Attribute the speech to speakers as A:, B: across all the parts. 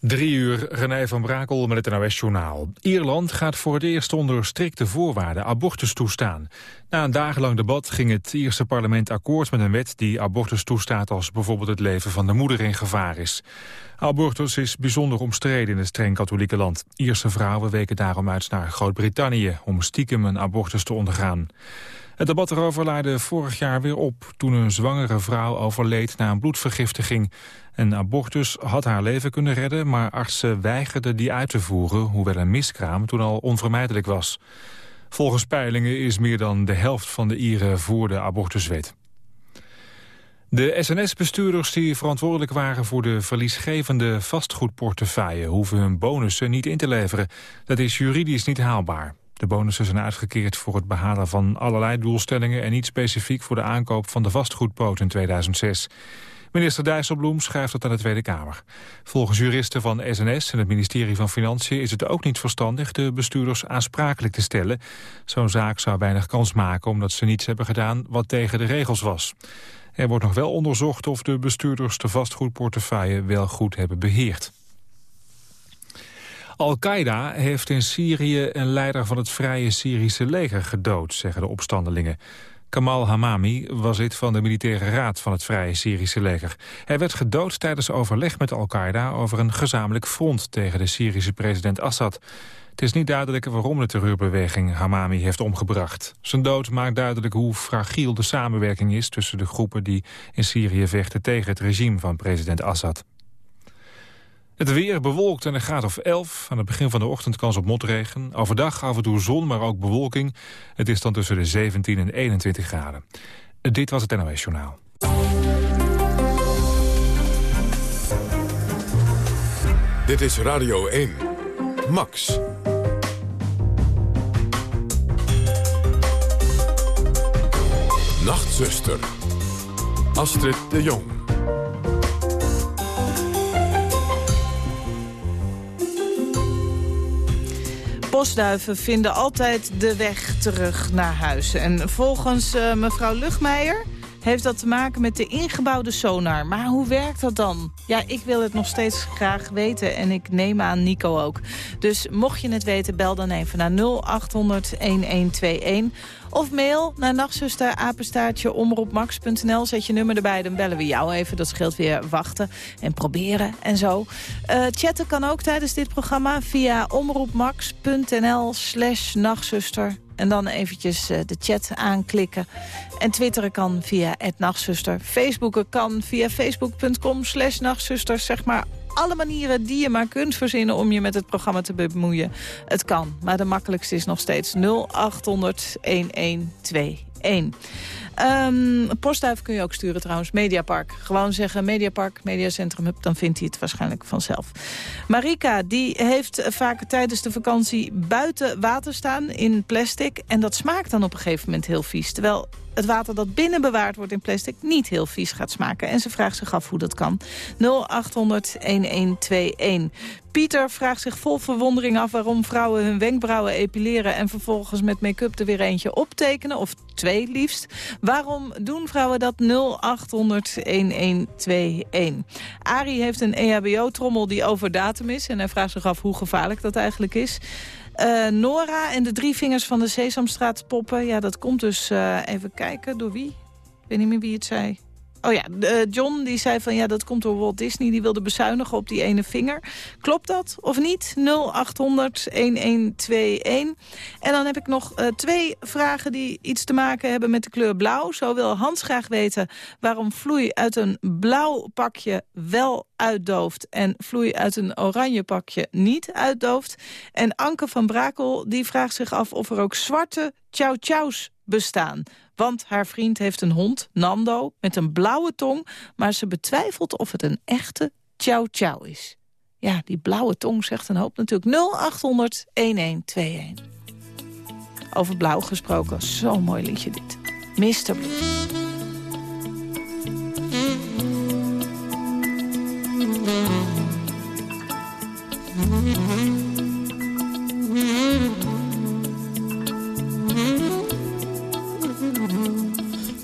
A: Drie uur, René van Brakel met het NOS-journaal. Ierland gaat voor het eerst onder strikte voorwaarden abortus toestaan. Na een dagenlang debat ging het Ierse parlement akkoord met een wet... die abortus toestaat als bijvoorbeeld het leven van de moeder in gevaar is. Abortus is bijzonder omstreden in het streng katholieke land. Ierse vrouwen weken daarom uit naar Groot-Brittannië... om stiekem een abortus te ondergaan. Het debat erover leidde vorig jaar weer op... toen een zwangere vrouw overleed na een bloedvergiftiging. Een abortus had haar leven kunnen redden... maar artsen weigerden die uit te voeren... hoewel een miskraam toen al onvermijdelijk was. Volgens peilingen is meer dan de helft van de Ieren voor de abortuswet. De SNS-bestuurders die verantwoordelijk waren voor de verliesgevende vastgoedportefeuille hoeven hun bonussen niet in te leveren. Dat is juridisch niet haalbaar. De bonussen zijn uitgekeerd voor het behalen van allerlei doelstellingen... en niet specifiek voor de aankoop van de vastgoedpoot in 2006. Minister Dijsselbloem schrijft dat aan de Tweede Kamer. Volgens juristen van SNS en het ministerie van Financiën... is het ook niet verstandig de bestuurders aansprakelijk te stellen. Zo'n zaak zou weinig kans maken omdat ze niets hebben gedaan... wat tegen de regels was. Er wordt nog wel onderzocht of de bestuurders de vastgoedportefeuille wel goed hebben beheerd. Al-Qaeda heeft in Syrië een leider van het Vrije Syrische leger gedood, zeggen de opstandelingen. Kamal Hamami was lid van de militaire raad van het Vrije Syrische leger. Hij werd gedood tijdens overleg met Al-Qaeda over een gezamenlijk front tegen de Syrische president Assad. Het is niet duidelijk waarom de terreurbeweging Hamami heeft omgebracht. Zijn dood maakt duidelijk hoe fragiel de samenwerking is tussen de groepen die in Syrië vechten tegen het regime van president Assad. Het weer bewolkt en een graad of 11. Aan het begin van de ochtend kans op motregen. Overdag af en toe zon, maar ook bewolking. Het is dan tussen de 17 en 21 graden. Dit was het NOS Journaal.
B: Dit is Radio 1. Max. Nachtzuster. Astrid de Jong.
C: Bosduiven vinden altijd de weg terug naar huis. En volgens uh, mevrouw Luchtmeijer heeft dat te maken met de ingebouwde sonar. Maar hoe werkt dat dan? Ja, ik wil het nog steeds graag weten en ik neem aan Nico ook. Dus mocht je het weten, bel dan even naar 0800-1121. Of mail naar nachtzuster. Zet je nummer erbij, dan bellen we jou even. Dat scheelt weer wachten en proberen en zo. Uh, chatten kan ook tijdens dit programma via omroepmax.nl slash nachtzuster. En dan eventjes uh, de chat aanklikken. En twitteren kan via het nachtzuster. Facebooken kan via facebook.com slash nachtzuster. Zeg maar alle manieren die je maar kunt verzinnen om je met het programma te bemoeien. Het kan, maar de makkelijkste is nog steeds 0800 1121. Um, postduif kun je ook sturen trouwens. Mediapark. Gewoon zeggen Mediapark, Mediacentrum. Dan vindt hij het waarschijnlijk vanzelf. Marika, die heeft vaak tijdens de vakantie buiten water staan in plastic. En dat smaakt dan op een gegeven moment heel vies. Terwijl het water dat binnen bewaard wordt in plastic niet heel vies gaat smaken. En ze vraagt zich af hoe dat kan. 0800-1121. Pieter vraagt zich vol verwondering af waarom vrouwen hun wenkbrauwen epileren... en vervolgens met make-up er weer eentje optekenen, of twee liefst. Waarom doen vrouwen dat? 0800-1121. Arie heeft een EHBO-trommel die over datum is... en hij vraagt zich af hoe gevaarlijk dat eigenlijk is. Uh, Nora en de drie vingers van de Sesamstraat poppen. Ja, dat komt dus, uh, even kijken, door wie? Ik weet niet meer wie het zei. Oh ja, uh, John die zei van ja, dat komt door Walt Disney. Die wilde bezuinigen op die ene vinger. Klopt dat of niet? 0800 1121. En dan heb ik nog uh, twee vragen die iets te maken hebben met de kleur blauw. Zo wil Hans graag weten waarom vloei uit een blauw pakje wel uitdooft... en vloei uit een oranje pakje niet uitdooft. En Anke van Brakel die vraagt zich af of er ook zwarte chow-chows bestaan. Want haar vriend heeft een hond, Nando, met een blauwe tong... maar ze betwijfelt of het een echte chow chow is. Ja, die blauwe tong zegt een hoop natuurlijk. 0800-1121. Over blauw gesproken, zo'n mooi liedje dit. Mr. Blue.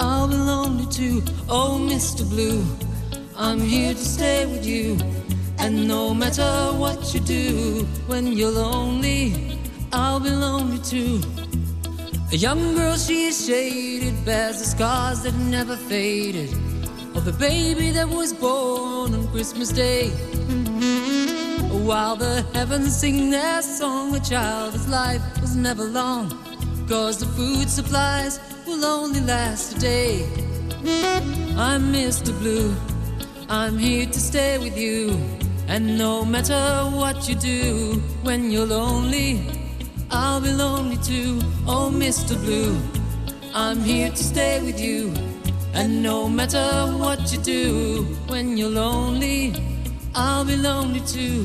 D: I'll be lonely too. Oh, Mr. Blue, I'm here to stay with you. And no matter what you do, when you're lonely, I'll be lonely too. A young girl, she is shaded, bears the scars that never faded. Of the baby that was born on Christmas Day. While the heavens sing their song, a child's life was never long. Cause the food supplies will only last a day. I'm Mr. Blue, I'm here to stay with you. And no matter what you do, when you're lonely, I'll be lonely too. Oh, Mr. Blue, I'm here to stay with you. And no matter what you do, when you're lonely, I'll be lonely too.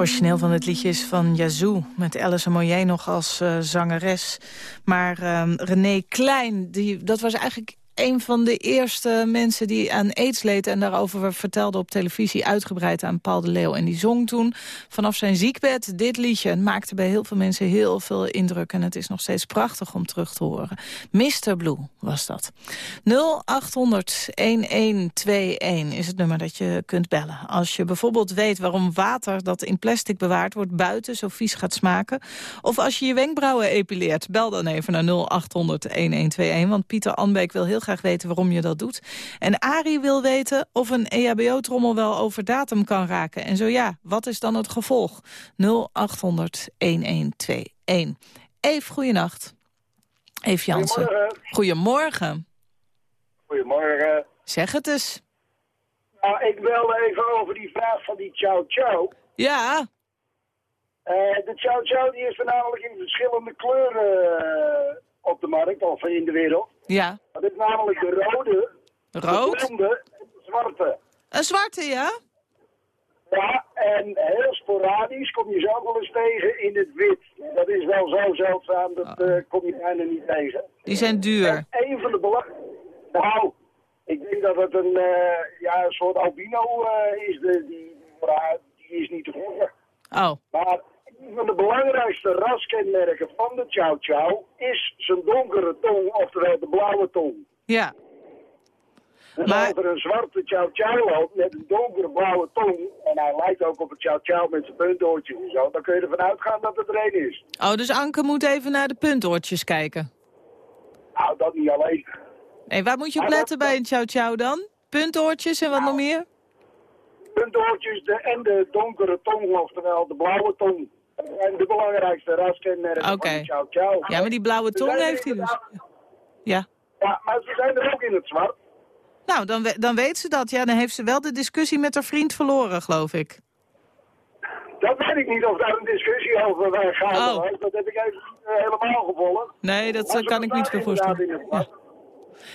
C: Origineel van het liedje is van Yazoo, met Alice Moyer nog als uh, zangeres. Maar uh, René Klein, die, dat was eigenlijk een van de eerste mensen die aan aids leed... en daarover vertelde op televisie uitgebreid aan Paul de Leeuw. En die zong toen vanaf zijn ziekbed dit liedje. Het maakte bij heel veel mensen heel veel indruk... en het is nog steeds prachtig om terug te horen. Mr. Blue was dat. 0800-1121 is het nummer dat je kunt bellen. Als je bijvoorbeeld weet waarom water dat in plastic bewaard wordt... buiten zo vies gaat smaken. Of als je je wenkbrauwen epileert, bel dan even naar 0800-1121. Want Pieter Anbeek wil heel graag graag weten waarom je dat doet. En Arie wil weten of een EHBO-trommel wel over datum kan raken. En zo ja, wat is dan het gevolg? 0800 1121. Eve, goeienacht. Eve Jansen.
E: Goedemorgen.
C: Goedemorgen.
E: Goedemorgen.
C: Zeg het eens.
E: Nou, ik wilde even over die vraag van die Chow Chow.
C: Ja.
E: Uh, de Chow Chow die is voornamelijk in verschillende kleuren uh, op de markt, of in de wereld.
C: Ja.
E: Dat is namelijk de rode,
C: Rood?
E: de blonde en de zwarte.
C: Een zwarte, ja?
E: Ja, en heel sporadisch kom je zo wel eens tegen in het wit. Dat is wel zo zeldzaam, dat uh, kom je bijna niet tegen.
C: Die zijn duur.
E: En een van de belangrijkste... Nou, ik denk dat het een, uh, ja, een soort albino uh, is. De, die, die is niet te volgen.
C: Oh.
E: Maar van de belangrijkste raskenmerken van de Chow Chow is zijn donkere tong, oftewel de blauwe tong.
C: Ja. Maar-
E: als er een zwarte chow chow loopt met een donkerblauwe tong, en hij lijkt ook op een chow chow met zijn puntoortjes en zo, dan kun je ervan uitgaan dat het er is.
C: Oh, dus Anke moet even naar de puntoortjes kijken.
E: Nou, dat niet alleen.
C: Nee, waar moet je op
E: dat-
C: letten bij een chow chow dan? Puntoortjes en wat nog meer?
E: Puntoortjes de, en de donkere tong, oftewel de blauwe tong. En de belangrijkste raskenmerken
C: Oké. Ja, maar die blauwe tong heeft hij dus. Ja.
E: Ja, maar ze zijn er ook in het zwart.
C: Nou, dan, we- dan weet ze dat. Ja, dan heeft ze wel de discussie met haar vriend verloren, geloof ik.
E: Dat weet ik niet of daar een discussie over gaat.
C: Oh.
E: Dat heb ik even eh, helemaal gevolgd.
C: Nee, dat kan ik niet voorstellen.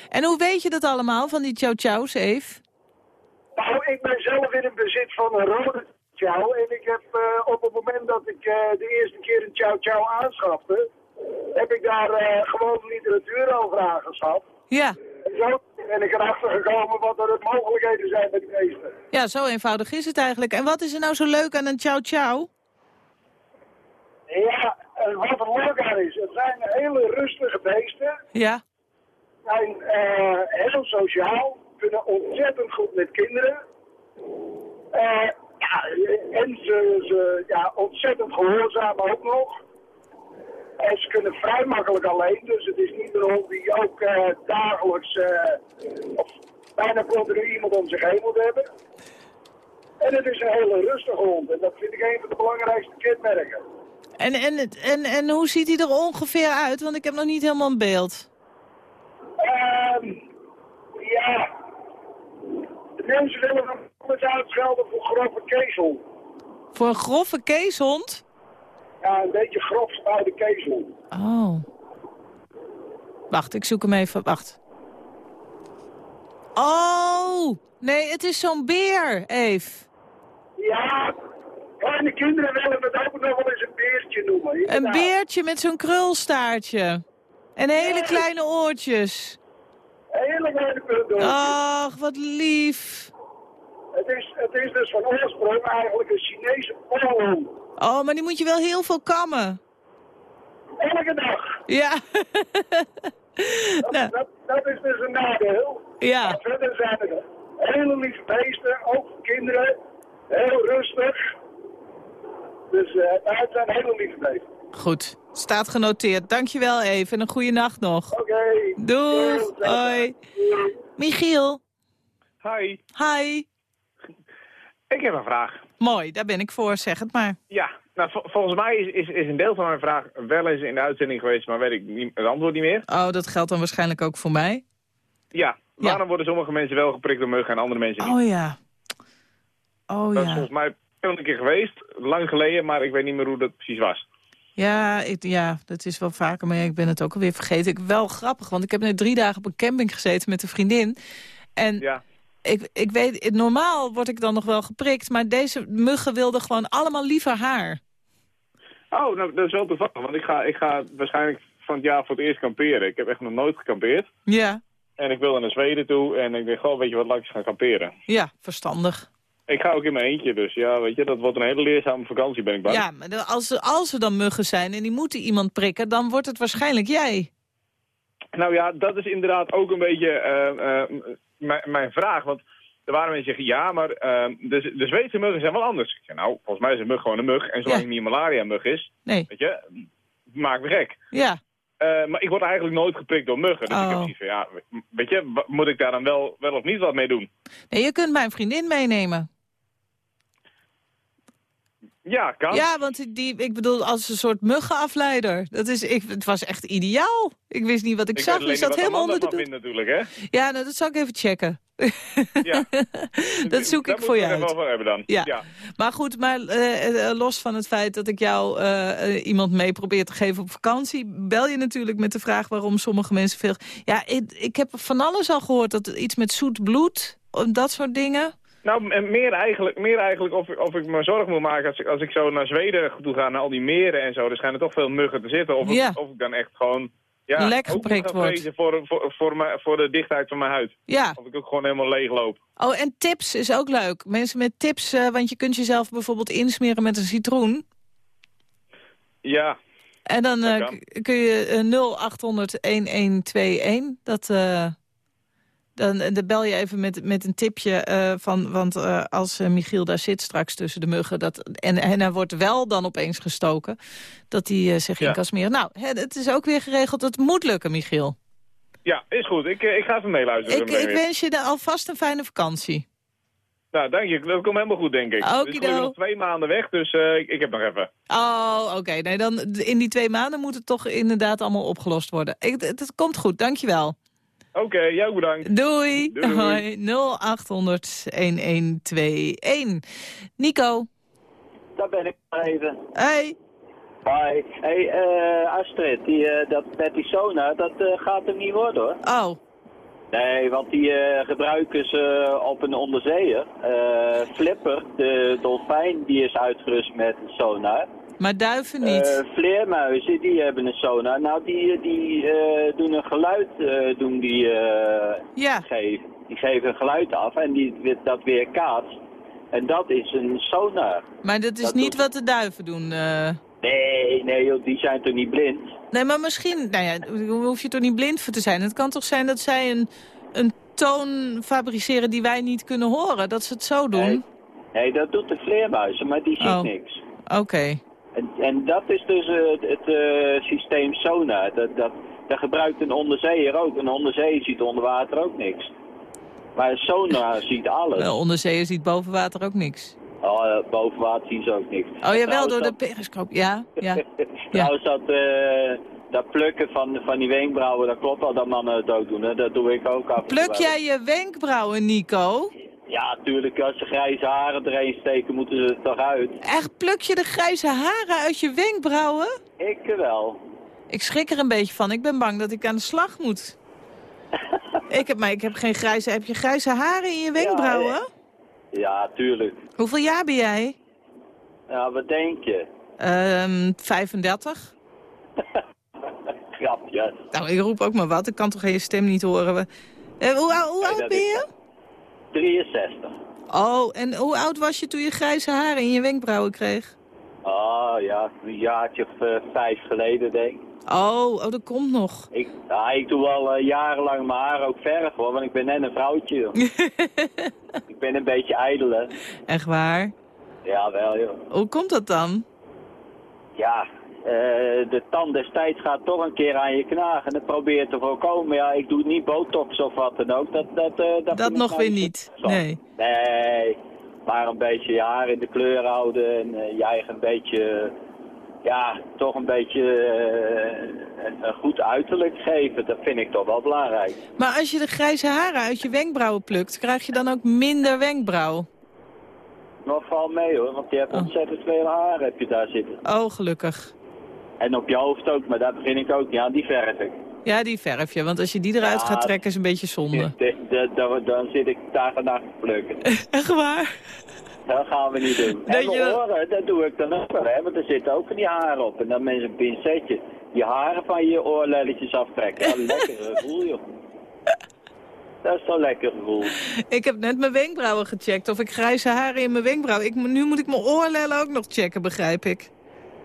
C: En hoe weet je dat allemaal, van die chow chows, Eve?
E: Nou, ik ben zelf in het bezit van een rode En ik heb eh, op het moment dat ik eh, de eerste keer een chow chow aanschafte, heb ik daar eh, gewoon literatuur over aangeschaft.
C: Ja.
E: En zo ben ik erachter gekomen wat er de mogelijkheden zijn met die beesten.
C: ja, zo eenvoudig is het eigenlijk. En wat is er nou zo leuk aan een chow chow?
E: Ja, wat er leuk aan is, het zijn hele rustige beesten.
C: Ja.
E: zijn heel sociaal, kunnen ontzettend goed met kinderen. Eh, ja, en ze, ze ja, ontzettend gehoorzaam ook nog. En ze kunnen vrij makkelijk alleen, dus het is niet een hond die ook eh, dagelijks eh, of bijna continu iemand om zich heen moet hebben. En het is een hele rustige hond en dat vind ik een van de belangrijkste kenmerken.
C: En, en, en, en hoe ziet hij er ongeveer uit? Want ik heb nog niet helemaal een beeld.
E: Ehm ja, de mensen willen hem altijd uitschelden voor grove kezel.
C: Voor een grove keeshond?
E: Ja, een beetje grof spuide kezel.
C: Oh. Wacht, ik zoek hem even. Wacht. Oh! Nee, het is zo'n beer, Eve.
E: Ja, kleine kinderen willen het ook nog wel eens een beertje noemen.
C: Een beertje met zo'n krulstaartje. En hele kleine oortjes.
E: Hele kleine punten.
C: Ach, wat lief.
E: Het, is, het is dus van oorsprong eigenlijk een Chinese polo.
C: Oh, maar die moet je wel heel veel kammen.
E: Elke dag.
C: Ja. nou,
E: Dat, dat is dus een nadeel.
C: ja.
E: Maar verder zijn het hele lieve beesten, ook voor kinderen. Heel rustig. Dus eh het zijn hele lieve beesten.
C: Goed. Staat genoteerd. Dankjewel even en een goede nacht nog.
E: Oké.
C: Doeg.
E: Doei.
C: Hoi.
E: Doei.
C: Michiel.
F: Hi,
C: Hi.
F: Ik heb een vraag.
C: Mooi, daar ben ik voor. Zeg het maar.
F: Ja, nou, vol- volgens mij is, is, is een deel van mijn vraag wel eens in de uitzending geweest, maar weet ik niet, het antwoord niet meer.
C: Oh, dat geldt dan waarschijnlijk ook voor mij.
F: Ja, waarom worden sommige mensen wel geprikt door muggen en andere mensen niet?
C: Oh ja. Oh
F: Dat is
C: ja.
F: volgens mij een keer geweest, lang geleden, maar ik weet niet meer hoe dat precies was.
C: Ja, ik, ja, dat is wel vaker, maar ik ben het ook alweer vergeten. Ik, wel grappig, want ik heb net drie dagen op een camping gezeten met een vriendin. En
F: Ja,
C: ik, ik weet, normaal word ik dan nog wel geprikt, maar deze muggen wilden gewoon allemaal liever haar.
F: oh, nou, dat is wel toevallig, want ik ga, ik ga waarschijnlijk van het jaar voor het eerst kamperen. Ik heb echt nog nooit gekampeerd.
C: Ja,
F: En ik wil naar Zweden toe en ik denk, goh, weet je wat, laat ik eens gaan kamperen.
C: ja, verstandig.
F: Ik ga ook in mijn eentje, dus ja, weet je, dat wordt een hele leerzame vakantie, ben ik bang.
C: Ja, maar als, als er dan muggen zijn en die moeten iemand prikken, dan wordt het waarschijnlijk jij.
F: Nou ja, dat is inderdaad ook een beetje eh, eh, mijn vraag. Want er waren mensen die zeggen, ja, maar eh, de, de Zweedse muggen zijn wel anders. Ik zeg, nou, volgens mij is een mug gewoon een mug. En zolang
C: Ja.
F: het niet een malaria-mug is,
C: Nee,
F: weet je, maakt me gek.
C: ja.
F: Eh, maar ik word eigenlijk nooit geprikt door muggen. Dus ik heb
C: Oh.
F: zoiets van, ja, weet je, moet ik daar dan wel, wel of niet wat mee doen?
C: Nee, je kunt mijn vriendin meenemen.
F: Ja, kan.
C: Ja, want die, ik bedoel, als een soort muggenafleider. Dat is, ik, het was echt ideaal. Ik wist niet wat ik,
F: ik
C: zag. Ik zat helemaal onder de doek.
F: natuurlijk, hè?
C: Ja, nou, dat zal ik even checken.
F: Ja.
C: dat zoek ik voor je uit.
F: er wel hebben dan.
C: Ja.
F: ja.
C: Maar goed, maar eh, eh, los van het feit dat ik jou eh, iemand mee probeer te geven op vakantie... bel je natuurlijk met de vraag waarom sommige mensen veel... Ja, ik, ik heb van alles al gehoord. Dat iets met zoet bloed, dat soort dingen.
F: Nou, meer eigenlijk, meer eigenlijk of, ik- of ik me zorgen moet maken als ik, als ik zo naar Zweden toe ga, naar al die meren en zo. Er schijnen toch veel muggen te zitten. Of, ik- of ik dan echt gewoon... Ja,
C: Lek geprikt wordt.
F: Voor, voor, voor, mijn- voor de dichtheid van mijn huid.
C: Ja.
F: Of ik ook gewoon helemaal leeg loop.
C: Oh, en tips is ook leuk. Mensen met tips, eh, want je kunt jezelf bijvoorbeeld insmeren met een citroen.
F: Ja,
C: En dan eh, kun je eh, 0800 1121. Dat, eh, Dan, dan bel je even met, met een tipje eh, van... want eh, als eh, Michiel daar zit straks tussen de muggen... Dat, en, en hij wordt wel dan opeens gestoken... dat hij eh, zich in kan smeren. Nou, hè, het is ook weer geregeld. Het moet lukken, Michiel.
F: Ja, is goed. Ik, eh, ik ga even meeluisteren.
C: Ik, ik wens je alvast een fijne vakantie.
F: Nou, dank je. Dat komt helemaal goed, denk ik.
C: Okido.
F: Het is gelukkig nog twee maanden weg, dus eh, ik, ik heb nog even.
C: Oh, oké. Nee, dan in die twee maanden moet het toch inderdaad allemaal opgelost worden. Ik, het, het komt goed, dankjewel.
F: Oké, jou bedankt.
C: Doei.
F: Doei, doei.
C: Hoi. 0800-1121. Nico.
G: Daar ben ik maar even.
C: Hey.
G: Hoi. Hey, eh, Astrid, die, eh, dat met die sonar, dat eh, gaat hem niet worden hoor.
C: Oh,
G: Nee, want die eh, gebruiken ze op een onderzeeër. Eh, Flipper, de dolfijn, die is uitgerust met een sonar.
C: Maar duiven niet.
G: Eh, vleermuizen, die hebben een sonar. Nou, die, die eh, doen een geluid, eh, doen die, eh,
C: ja.
G: geven. Die geven een geluid af en die, dat weer kaatst. En dat is een sonar.
C: Maar dat is
G: dat
C: niet
G: doet-
C: wat de duiven doen. eh.
G: Nee, nee, joh, die zijn toch niet blind?
C: Nee, maar misschien... Nou ja, hoef je toch niet blind voor te zijn. Het kan toch zijn dat zij een, een toon fabriceren die wij niet kunnen horen? Dat ze het zo doen?
G: Nee. Nee, dat doet de vleermuizen, maar die ziet
C: Oh.
G: niks.
C: Oké.
G: En, en dat is dus eh, het, het eh, systeem sonar. Dat, dat, dat gebruikt een onderzeeër ook. Een onderzeeër ziet onder water ook niks. Maar een sonar ziet alles.
C: Wel, onderzeeër ziet boven water ook niks.
G: Oh, eh, boven water zien ze ook niks.
C: Oh, jawel,
G: Trouwens,
C: door de periscoop. Ja, ja.
G: Trouwens, dat, eh, dat plukken van, van die wenkbrauwen, dat klopt al dat mannen het ook doen. Hè? Dat doe ik ook af
C: Pluk
G: wel.
C: jij je wenkbrauwen, Nico?
G: Ja, tuurlijk. Als ze grijze haren erheen steken, moeten ze er toch uit.
C: Echt, pluk je de grijze haren uit je wenkbrauwen?
G: Ik wel.
C: Ik schrik er een beetje van. Ik ben bang dat ik aan de slag moet. ik heb, maar ik heb geen grijze... Heb je grijze haren in je wenkbrauwen?
G: Ja, tuurlijk.
C: Hoeveel jaar ben jij?
G: Ja, wat denk je?
C: Ehm 35.
G: Grapje.
C: Nou, ik roep ook maar wat. Ik kan toch je stem niet horen. Eh, hoe oud ben je?
G: 63.
C: Oh, en hoe oud was je toen je grijze haren in je wenkbrauwen kreeg?
G: Oh ja, een jaartje of eh, vijf geleden denk ik.
C: Oh, oh, dat komt nog.
G: Ik, ja, ik doe al eh, jarenlang mijn haar ook verf hoor, want ik ben net een vrouwtje. joh. ik ben een beetje ijdel hè.
C: Echt waar?
G: Ja, wel joh.
C: Hoe komt dat dan?
G: Ja, de tand destijds gaat toch een keer aan je knagen. En dat probeer je te voorkomen. Ja, ik doe niet botox of wat dan ook. Dat, dat, eh, dat,
C: Dat nog weer niet, nee.
G: Nee, maar een beetje je haar in de kleur houden. En eh, je eigen een beetje, ja, toch een beetje eh, een, goed uiterlijk geven. Dat vind ik toch wel belangrijk.
C: Maar als je de grijze haren uit je wenkbrauwen plukt, krijg je dan ook minder wenkbrauw?
G: Maar val mee hoor, want je hebt
C: Oh.
G: ontzettend veel haar heb je daar zitten.
C: Oh, gelukkig.
G: En op je hoofd ook, maar daar begin ik ook niet aan. Die verf ik.
C: Ja, die verf je, want als je die eruit
G: Ja,
C: gaat trekken is een beetje zonde.
G: De- de- de- Dan zit ik dag en nacht te plukken.
C: Echt waar?
G: Dat gaan we niet doen.
C: Dat
G: en
C: je
G: mijn
C: dat-
G: oren, dat doe ik dan ook wel, hè, want er zitten ook van die haren op. En dan met een pincetje die haren van je oorlelletjes aftrekken. Ja, lekker gevoel, joh. Dat is toch lekker gevoel.
C: Ik heb net mijn wenkbrauwen gecheckt of ik grijze haren in mijn wenkbrauwen. Ik, nu moet ik mijn oorlellen ook nog checken, begrijp ik.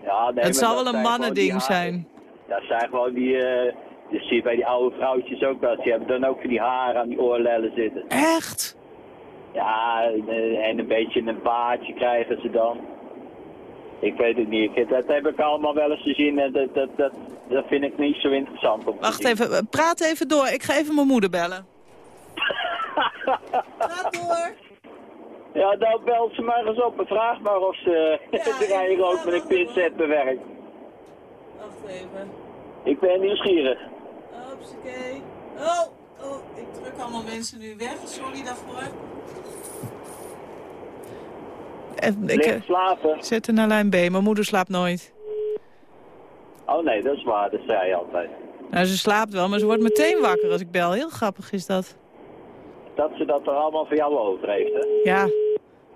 G: Ja, nee,
C: het zal wel een mannending zijn.
G: Dat zijn gewoon die, eh dat zie je bij die oude vrouwtjes ook wel. Die hebben dan ook van die haren aan die oorlellen zitten.
C: Echt?
G: Ja, en, en een beetje een baardje krijgen ze dan. Ik weet het niet. Dat heb ik allemaal wel eens gezien en dat, dat, dat, dat vind ik niet zo interessant om
C: Wacht
G: zien.
C: even, eh, praat even door. Ik ga even mijn moeder bellen. Praat door.
G: Ja, dan belt ze maar eens op en vraag maar of ze de rijden ook met een pincet bewerkt.
C: Wacht even.
G: Ik ben nieuwsgierig.
C: Hopsakee. Oh, oh, ik druk allemaal mensen nu weg. Sorry daarvoor. Ik eh,
G: slapen.
C: zet er naar lijn B. Mijn moeder slaapt nooit.
G: Oh nee, dat is waar. Dat zei je altijd.
C: Nou, ze slaapt wel, maar ze wordt meteen wakker als ik bel. Heel grappig is dat.
G: Dat ze dat er allemaal voor jou over heeft, hè?
C: Ja.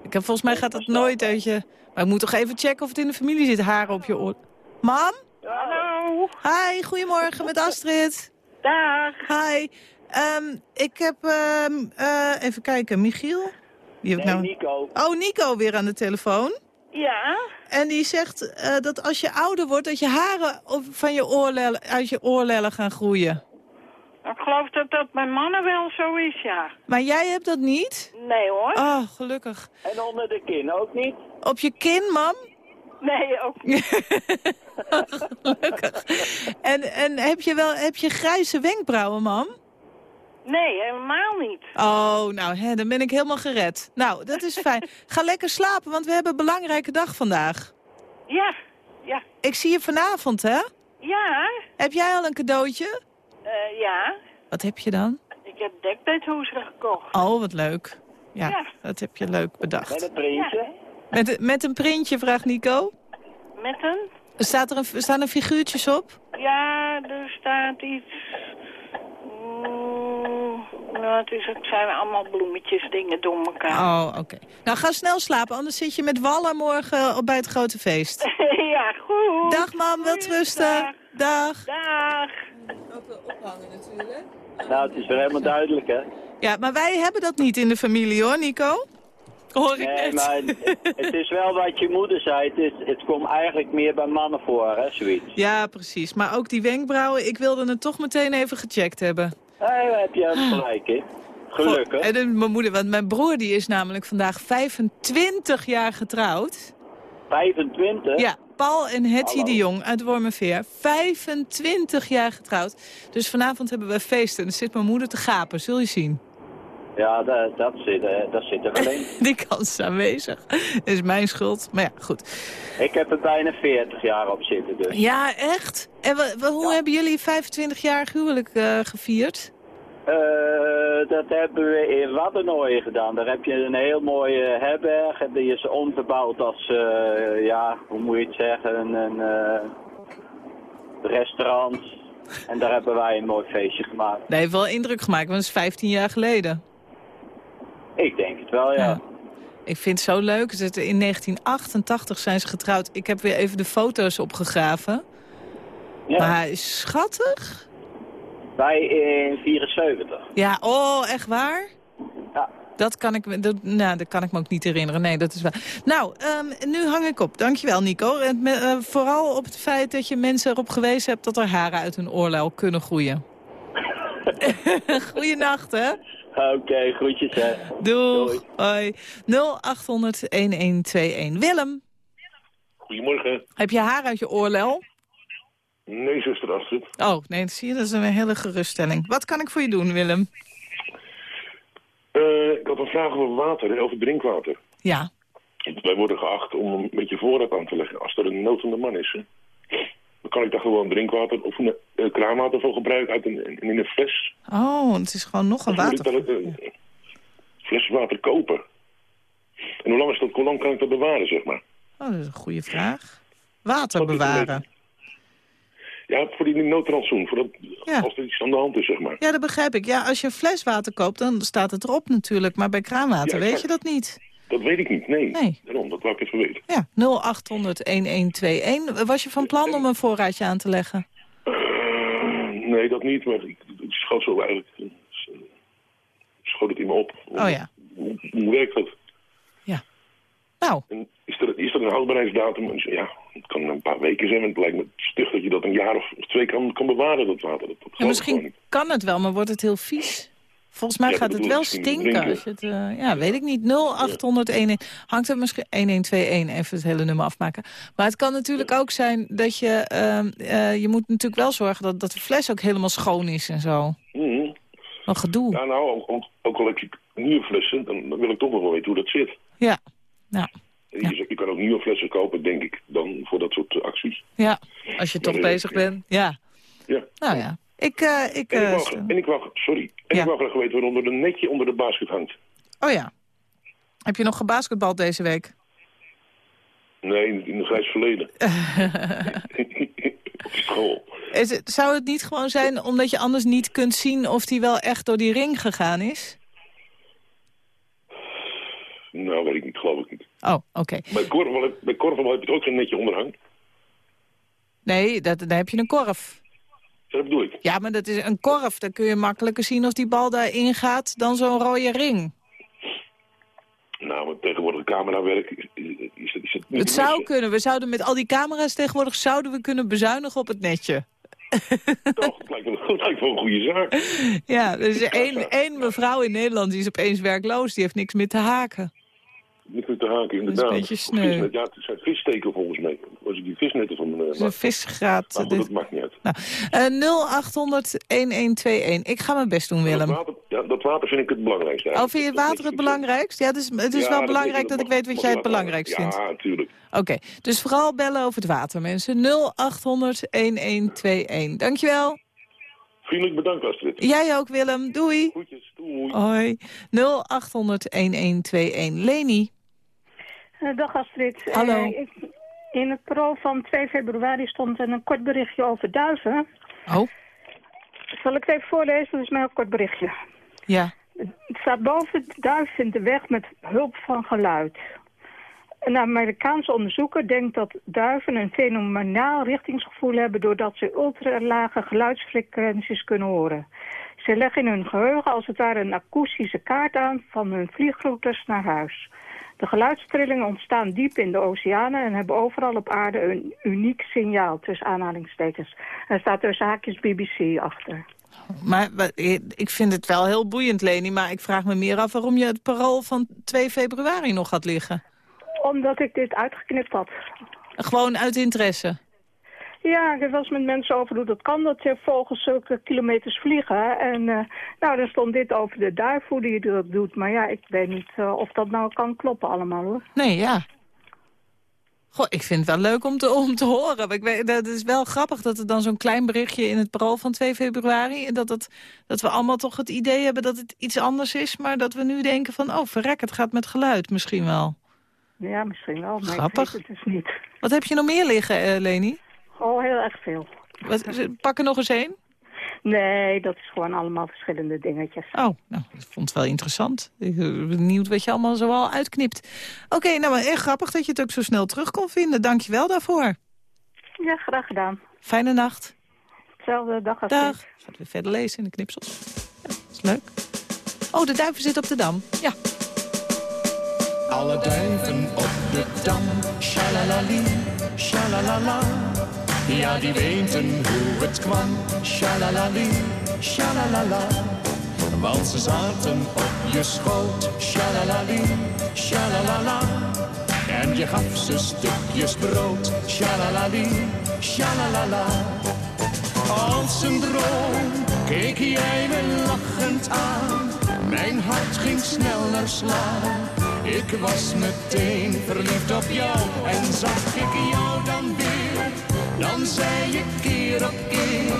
C: Ik heb, volgens mij gaat dat nooit uit je... Maar ik moet toch even checken of het in de familie zit, haren op je oor. Mam?
H: Hallo.
C: Hi, goedemorgen met Astrid.
H: Dag.
C: Hi. Ehm, ik heb... ehm, eh, even kijken, Michiel? Die heb ik
G: Nee,
C: nou...
G: Nico.
C: Oh, Nico weer aan de telefoon.
H: Ja?
C: En die zegt eh, dat als je ouder wordt, dat je haren op- van je oorlellen, uit je oorlellen gaan groeien.
H: Ik geloof dat dat bij mannen wel zo is, ja.
C: Maar jij hebt dat niet?
H: Nee hoor.
C: Oh, gelukkig.
G: En onder de kin ook niet?
C: Op je kin, mam?
H: Nee, ook niet.
C: Gelukkig. En, en heb je wel heb je grijze wenkbrauwen, mam?
H: Nee, helemaal niet.
C: Oh, nou, hè, dan ben ik helemaal gered. Nou, dat is fijn. Ga lekker slapen, want we hebben een belangrijke dag vandaag.
H: Ja, ja,
C: Ik zie je vanavond, hè?
H: ja,
C: Heb jij al een cadeautje?
H: Eh, ja.
C: Wat heb je dan?
H: Ik heb dekbedhoezen gekocht.
C: Oh, wat leuk. Ja,
H: Ja.
C: dat heb je leuk
G: Met
C: bedacht.
G: een printje?
C: Met, met een printje, vraagt Nico.
H: Met een?
C: Staat er een, staan er figuurtjes op?
H: Ja, er staat iets... Mm, nou, het, is, het zijn allemaal bloemetjes, dingen door elkaar.
C: Oh, oké. Nou, ga snel slapen, anders zit je met wallen morgen op bij het grote feest.
H: ja, goed.
C: Dag, mam, wel rusten. Dag.
H: Dag.
G: Nou, het is weer helemaal duidelijk, hè?
C: Ja, maar wij hebben dat niet in de familie, hoor, Nico. Hoor ik
G: Nee,
C: net.
G: maar het is wel wat je moeder zei. Het, is, het komt eigenlijk meer bij mannen voor, hè, zoiets.
C: Ja, precies. Maar ook die wenkbrauwen, ik wilde het toch meteen even gecheckt hebben.
G: Nee, daar heb je gelijk in. Gelukkig.
C: En dan mijn moeder, want mijn broer die is namelijk vandaag 25 jaar getrouwd.
G: 25?
C: Ja, Paul en Hetty de Jong uit Wormerveer. 25 jaar getrouwd. Dus vanavond hebben we feest en dan zit mijn moeder te gapen, zul je zien.
G: Ja, dat, dat, zit, eh, dat zit er wel in.
C: Die kans is aanwezig. Dat is mijn schuld. Maar ja, goed.
G: Ik heb er bijna 40 jaar op zitten, dus.
C: Ja, echt? En hoe hebben jullie 25 jaar huwelijk eh, gevierd?
G: Eh, dat hebben we in Waddenooien gedaan. Daar heb je een heel mooie herberg. En die is omgebouwd als, eh, ja, hoe moet je het zeggen, een, een eh, restaurant. En daar hebben wij een mooi feestje gemaakt.
C: Dat heeft wel indruk gemaakt, want dat is 15 jaar geleden.
G: Ik denk het wel, ja.
C: Ja. Ik vind het zo leuk. In 1988 zijn ze getrouwd. Ik heb weer even de foto's opgegraven.
G: Ja.
C: Maar hij is schattig.
G: Wij in 74.
C: Ja, oh, echt waar?
G: Ja.
C: Dat kan ik, me- dat, nou, dat kan ik me ook niet herinneren. Nee, dat is waar. Nou, ehm, nu hang ik op. Dankjewel, Nico. En eh, vooral op het feit dat je mensen erop gewezen hebt... dat er haren uit hun oorlel kunnen groeien. Goeienacht, hè?
G: Oké, groetjes hè.
C: Doeg.
G: Doei.
C: Hoi. 0800-1121. Willem,
I: Goedemorgen.
C: heb je haar uit je oorlel?
I: Nee, zuster Astrid.
C: Oh, nee, dat zie je, dat is een hele geruststelling. Wat kan ik voor je doen, Willem?
I: Eh, ik had een vraag over water, over drinkwater.
C: Ja,
I: Wij worden geacht om een beetje voorraad aan te leggen. Als er een nood van de man is, hè, dan kan ik daar gewoon drinkwater of een, eh, kraanwater voor gebruiken uit een, in een fles.
C: oh, het is gewoon nog een
I: moet ik
C: water.
I: dan een fles water kopen? En hoe lang, is dat, hoe lang kan ik dat bewaren, zeg maar?
C: Oh, dat is een goede vraag. Water bewaren.
I: Ja, voor die noodrantsoen, voor dat,
C: Ja.
I: als er iets aan de hand is, zeg maar.
C: Ja, dat begrijp ik. Ja, als je een fles water koopt, dan staat het erop natuurlijk. Maar bij kraanwater
I: Ja,
C: weet je dat niet.
I: Dat weet ik niet, nee.
C: Nee.
I: Daarom, dat wou ik even weten.
C: Ja, 0800-1121. Was je van plan om een voorraadje aan te leggen?
I: Eh, nee, dat niet, maar ik, ik schoot zo eigenlijk... eh, schoot het in me op.
C: Oh ja.
I: Hoe, hoe werkt dat?
C: Nou,
I: En is, er, is er een houdbaarheidsdatum? Ja, het kan een paar weken zijn, maar het lijkt me stug dat je dat een jaar of twee kan, kan bewaren, dat water. Dat, dat
C: misschien kan het wel, maar wordt het heel vies? Volgens mij
I: Ja,
C: gaat het wel stinken.
I: drinken.
C: Als je het, eh, ja, weet ik niet. 0800 Hangt er misschien 1121 even het hele nummer afmaken. Maar het kan natuurlijk ook zijn dat je... ehm, eh, je moet natuurlijk wel zorgen dat, dat de fles ook helemaal schoon is en zo.
I: Mhm.
C: Wat gedoe.
I: Ja, nou, ook, ook- ook al heb je nieuwe flessen, dan, dan wil ik toch nog wel weten hoe dat zit.
C: Ja. Nou,
I: Je, je kan ook nieuwe flessen kopen, denk ik, dan voor dat soort eh, acties.
C: ja. Als je toch
I: Ja,
C: bezig
I: ja.
C: bent. Ja.
I: Ja.
C: Nou ja. Ik, eh, ik,
I: En ik,
C: eh,
I: wou, en ik wou, sorry, en
C: Ja.
I: ik wou graag weten waaronder een netje onder de basket hangt.
C: oh ja. Heb je nog gebasketbald deze week?
I: Nee, in, in het grijs verleden. Op school.
C: Is het, zou het niet gewoon zijn omdat je anders niet kunt zien of die wel echt door die ring gegaan is?
I: Nou, weet ik niet, geloof ik niet.
C: Oh, oké.
I: Bij korfbal, heb- bij korfbal heb je het ook zo'n netje onderhang.
C: Nee, dat, dan heb je een korf.
I: Dat bedoel ik.
C: Ja, maar dat is een korf. Dan kun je makkelijker zien of die bal daarin gaat dan zo'n rode ring.
I: Nou, met tegenwoordig camerawerk is, is, is, het- is het niet
C: Het zou kunnen. We zouden met al die camera's tegenwoordig zouden we kunnen bezuinigen op het netje.
I: Toch, het lijkt, me, het lijkt wel een goede zaak.
C: Ja, er is één, één mevrouw in Nederland die is opeens werkloos. Die heeft niks meer te haken.
I: Niet meer te haken,
C: Dat is
I: inderdaad.
C: een beetje sneu.
I: visnet, Ja, het zijn vissteken volgens mij. Was het die visnetten van...
C: Dat is
I: Uh,
C: een visgraat.
I: maar goed,
C: Dit-
I: dat maakt niet uit.
C: Nou, eh 0800-1121. Ik ga mijn best doen,
I: Dat
C: Willem.
I: water, ja, dat water vind ik het belangrijkste.
C: Oh, vind je water het belangrijkst? Ja, het is, het is
I: Ja,
C: wel
I: dat
C: belangrijk dat ik weet wat jij het
I: laten
C: belangrijkst
I: horen.
C: vindt.
I: Ja, natuurlijk.
C: Oké, dus vooral bellen over het water, mensen. 0800-1121. Dankjewel.
I: Vriendelijk bedankt, Astrid.
C: Jij ook, Willem. Doei.
I: Groetjes, doei.
C: Hoi. 0800-1121. Leni.
J: Eh, dag Astrid.
C: Hallo.
J: Eh, ik- in het pro van 2 februari stond een kort berichtje over duiven.
C: Oh,
J: Zal ik het even voorlezen? Dat is maar een kort berichtje.
C: ja.
J: Het staat boven, duif vindt de weg met hulp van geluid. Een Amerikaanse onderzoeker denkt dat duiven een fenomenaal richtingsgevoel hebben... doordat ze ultralage geluidsfrequenties kunnen horen. Ze leggen in hun geheugen als het ware een akoestische kaart aan... van hun vliegroutes naar huis. De geluidstrillingen ontstaan diep in de oceanen... en hebben overal op aarde een uniek signaal, tussen aanhalingstekens. Er staat tussen haakjes BBC achter.
C: Maar wa- ik vind het wel heel boeiend, Leni. Maar ik vraag me meer af waarom je het parool van 2 februari nog gaat liggen.
J: Omdat ik dit uitgeknipt had.
C: Gewoon uit interesse.
J: Ja, ik heb wel eens met mensen over hoe dat kan, dat je volgens zulke kilometers vliegen. En eh, nou, er stond dit over de hoe die dat doet. Maar ja, ik weet niet eh, of dat nou kan kloppen allemaal, hoor.
C: Nee, ja. Goh, ik vind het wel leuk om te, om te horen. Ik weet, dat is wel grappig dat er dan zo'n klein berichtje in het parool van 2 februari... en dat, het, dat we allemaal toch het idee hebben dat het iets anders is... maar dat we nu denken van, oh verrek, het gaat met geluid misschien wel.
J: Ja, misschien wel, maar
C: Grappig.
J: het dus niet.
C: Wat heb je nog meer liggen, eh, Leni?
J: Oh, heel erg veel.
C: Wat, pak er nog eens één.
J: Nee, dat is gewoon allemaal verschillende dingetjes.
C: Oh, nou, ik vond het wel interessant. Ik ben benieuwd wat je allemaal zoal uitknipt. Oké, nou, maar echt grappig dat je het ook zo snel terug kon vinden. Dank je wel daarvoor.
J: Ja, graag gedaan.
C: Fijne nacht.
J: Hetzelfde dag als
C: Dag. Ik ga het weer verder lezen in de knipsels. Ja, dat is leuk. Oh, de duiven zit op de dam. Ja.
K: Alle duiven op de dam, shalalali, shalalala. Ja, die weten hoe het kwam, shalalali, shalalala. Want ze zaten op je schoot, shalalali, shalalala. En je gaf ze stukjes brood, shalalali, shalalala. Als een droom keek jij me lachend aan. Mijn hart ging sneller slaan. Ik was meteen verliefd op jou en zag ik jou dan weer. Dan zei je keer op keer,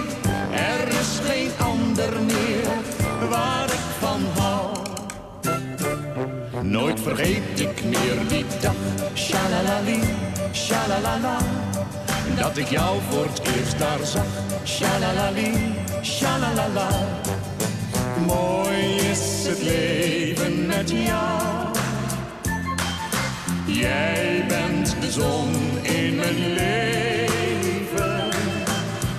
K: er is geen ander meer waar ik van hou. Nooit vergeet ik meer die dag, shalalali, shalalala. Dat ik jou voor het eerst daar zag, shalalali, shalalala. Mooi is het leven met jou. Jij bent de zon in mijn leven.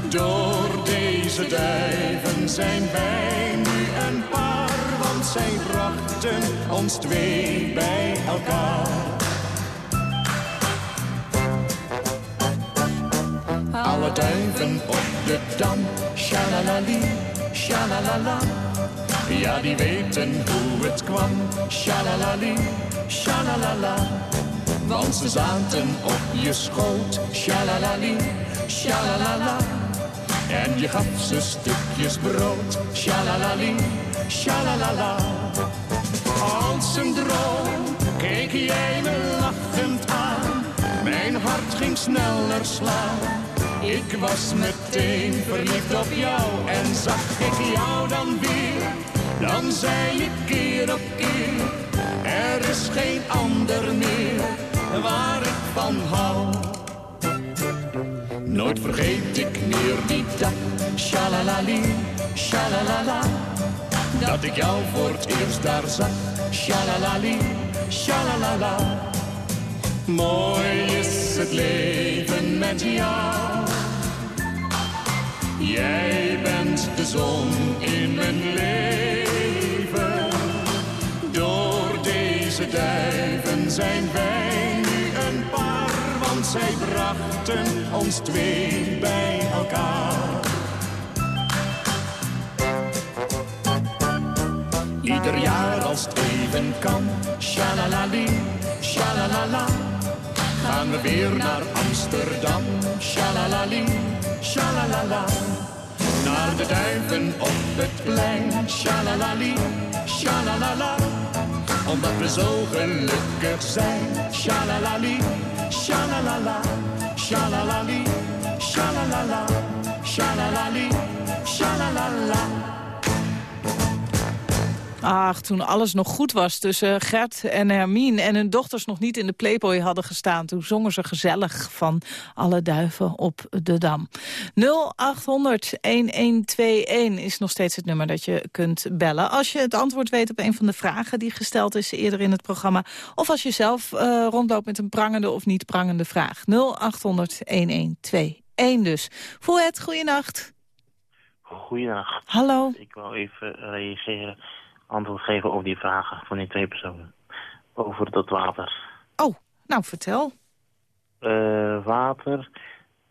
K: Door deze duiven zijn wij nu een paar, want zij brachten ons twee bij elkaar. Alle duiven op de dam, shalalali, shalalala. Ja, die weten hoe het kwam, shalalali, shalalala. Want ze zaten op je schoot, shalalali, shalalala. En je gaf ze stukjes brood, shalalali, shalalala. Als een droom keek jij me lachend aan. Mijn hart ging sneller slaan. Ik was meteen verliefd op jou en zag ik jou dan weer. Dan zei je keer op keer, er is geen ander meer waar ik van hou. Nooit vergeet ik meer die dag, shalalali, shalalala. Dat ik jou voor het eerst daar zag, shalalali, shalalala. Mooi is het leven met jou. Jij bent de zon in mijn leven. Door deze duiven zijn wij zij brachten ons twee bij elkaar. Ieder jaar als het even kan, shalalali, shalalala. Gaan we weer naar Amsterdam, shalalali, shalalala. Naar de duiven op het plein, shalalali, shalalala. Omdat we zo gelukkig zijn, shalalali, shalalala. Shalalali, shalalala. Shalalali, shalalala.
C: Ach, toen alles nog goed was tussen Gert en Hermine... en hun dochters nog niet in de Playboy hadden gestaan... toen zongen ze gezellig van alle duiven op de Dam. 0800-1121 is nog steeds het nummer dat je kunt bellen. Als je het antwoord weet op een van de vragen die gesteld is eerder in het programma... of als je zelf uh, rondloopt met een prangende of niet prangende vraag. 0800-1121 dus. Voor het, goeienacht.
L: Goeienacht.
C: Hallo.
L: Ik wil even reageren antwoord geven op die vragen van die twee personen. Over dat water.
C: Oh, nou vertel.
L: Uh, water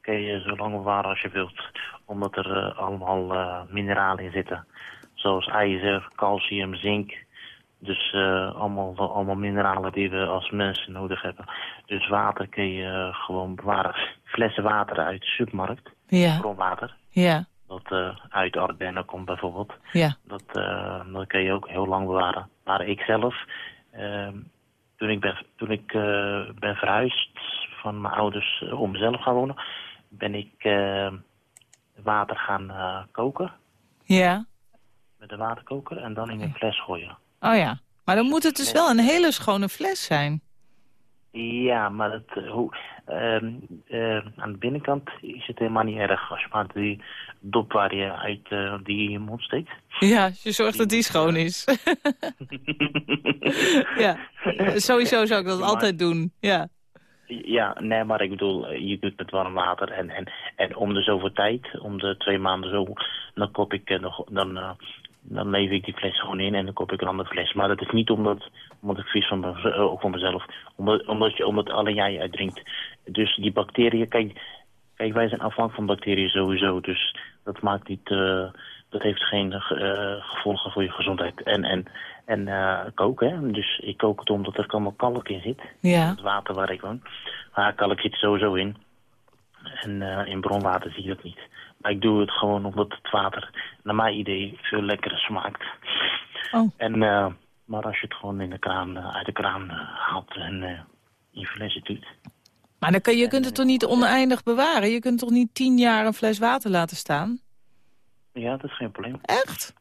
L: kun je zo lang bewaren als je wilt. Omdat er uh, allemaal uh, mineralen in zitten. Zoals ijzer, calcium, zink. Dus allemaal, allemaal mineralen die we als mensen nodig hebben. Dus water kun je gewoon bewaren. Flessen water uit de supermarkt.
C: Ja.
L: Bronwater.
C: Ja
L: dat uh, uit Ardennen komt bijvoorbeeld.
C: Ja.
L: Dat, dat kun je ook heel lang bewaren. Maar ik zelf, uh, toen ik, ben, toen ik uh, ben verhuisd van mijn ouders om mezelf gaan wonen, ben ik water gaan koken.
C: Ja.
L: Met een waterkoker en dan in een fles gooien.
C: Oh ja, maar dan moet het dus wel een hele schone fles zijn.
L: Ja, maar het, hoe, uh, uh, aan de binnenkant is het helemaal niet erg. Als je maar die dop waar je uit uh, die in je mond steekt.
C: Ja, je zorgt dat die schoon is. ja, sowieso zou ik dat altijd doen, ja.
L: Ja, nee, maar ik bedoel, je doet met warm water en, en, en om de zoveel tijd, om de twee maanden zo, dan kop ik nog, dan, dan leef ik die fles gewoon in en dan kop ik een andere fles. Maar dat is niet omdat, omdat ik vies van, me, uh, van mezelf, omdat, omdat, je, omdat alleen jij uitdrinkt. Dus die bacteriën, kijk, kijk, wij zijn afhankelijk van bacteriën sowieso, dus dat maakt niet, uh, dat heeft geen uh, gevolgen voor je gezondheid. En, en, en uh, koken, hè? dus ik kook het omdat er allemaal kalk in zit.
C: Ja.
L: Het water waar ik woon. Maar kalk zit sowieso in. En in bronwater zie je dat niet. Maar ik doe het gewoon omdat het water, naar mijn idee, veel lekkerder smaakt.
C: Oh.
L: En, maar als je het gewoon in de kraan, uit de kraan haalt en in je flesje doet...
C: Maar dan kun, je kunt het toch niet oneindig bewaren? Je kunt toch niet tien jaar een fles water laten staan?
L: Ja, dat is geen probleem.
C: Echt?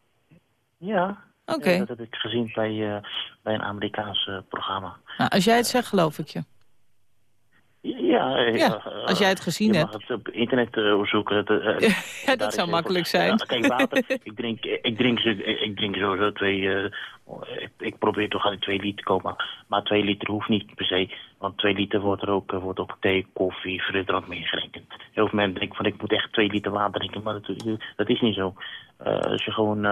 L: Ja.
C: Oké. Okay.
L: Ja, dat heb ik gezien bij, bij een Amerikaans uh, programma.
C: Nou, als jij het zegt, geloof ik je.
L: Ja,
C: ja als jij het gezien
L: je
C: hebt.
L: mag het op internet uh, zoeken.
C: ja, dat zou makkelijk zijn.
L: Ja, kijk, water, ik, drink, ik, drink, ik drink sowieso twee... Uh, ik, ik, probeer toch aan twee liter te komen. Maar twee liter hoeft niet per se. Want twee liter wordt er ook, wordt ook thee, koffie, frisdrank meegerekend. Heel veel mensen denken van ik moet echt twee liter water drinken. Maar dat, dat is niet zo. Als je gewoon...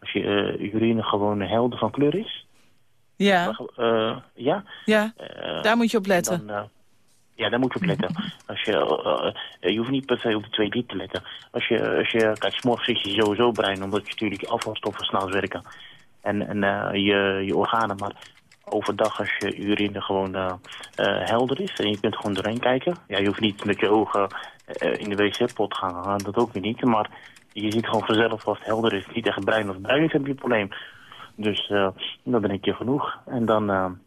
L: als je urine gewoon helder van kleur is...
C: Ja.
L: ja?
C: Ja, daar moet je op letten.
L: Dan, ja, daar moet je op letten. Als je, uh, je hoeft niet per se op de twee liter te letten. Als je, als je kijk, s'morgens zit je sowieso brein, omdat je natuurlijk afvalstoffen snel werken. En, en uh, je, je organen, maar overdag als je urine gewoon uh, helder is en je kunt gewoon doorheen kijken. Ja, je hoeft niet met je ogen in de wc-pot te gaan, dat ook weer niet. Maar je ziet gewoon vanzelf als het helder is. Niet echt bruin of bruin is, heb je een probleem. Dus dan ben ik je genoeg. En dan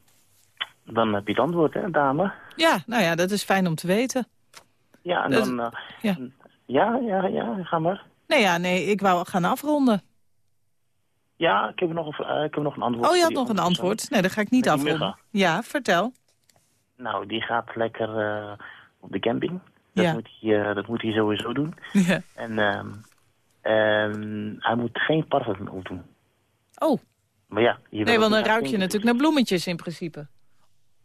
L: dan heb je het antwoord, hè, dame?
C: Ja, nou ja, dat is fijn om te weten.
L: Ja, en dan... Uh,
C: ja.
L: ja, ja, ja, ga maar.
C: Nee, ja, nee, ik wou gaan afronden.
L: Ja, ik heb nog, uh, ik heb nog een antwoord.
C: Oh, je had nog een antwoord? Nee, dat ga ik niet afronden. Ja, vertel.
L: Nou, die gaat lekker uh, op de camping. Dat,
C: ja.
L: moet hij, dat moet hij sowieso doen.
C: Ja.
L: En hij moet geen parfum opdoen.
C: Oh.
L: Maar ja, je
C: nee, want dan ruik je natuurlijk naar bloemetjes in principe.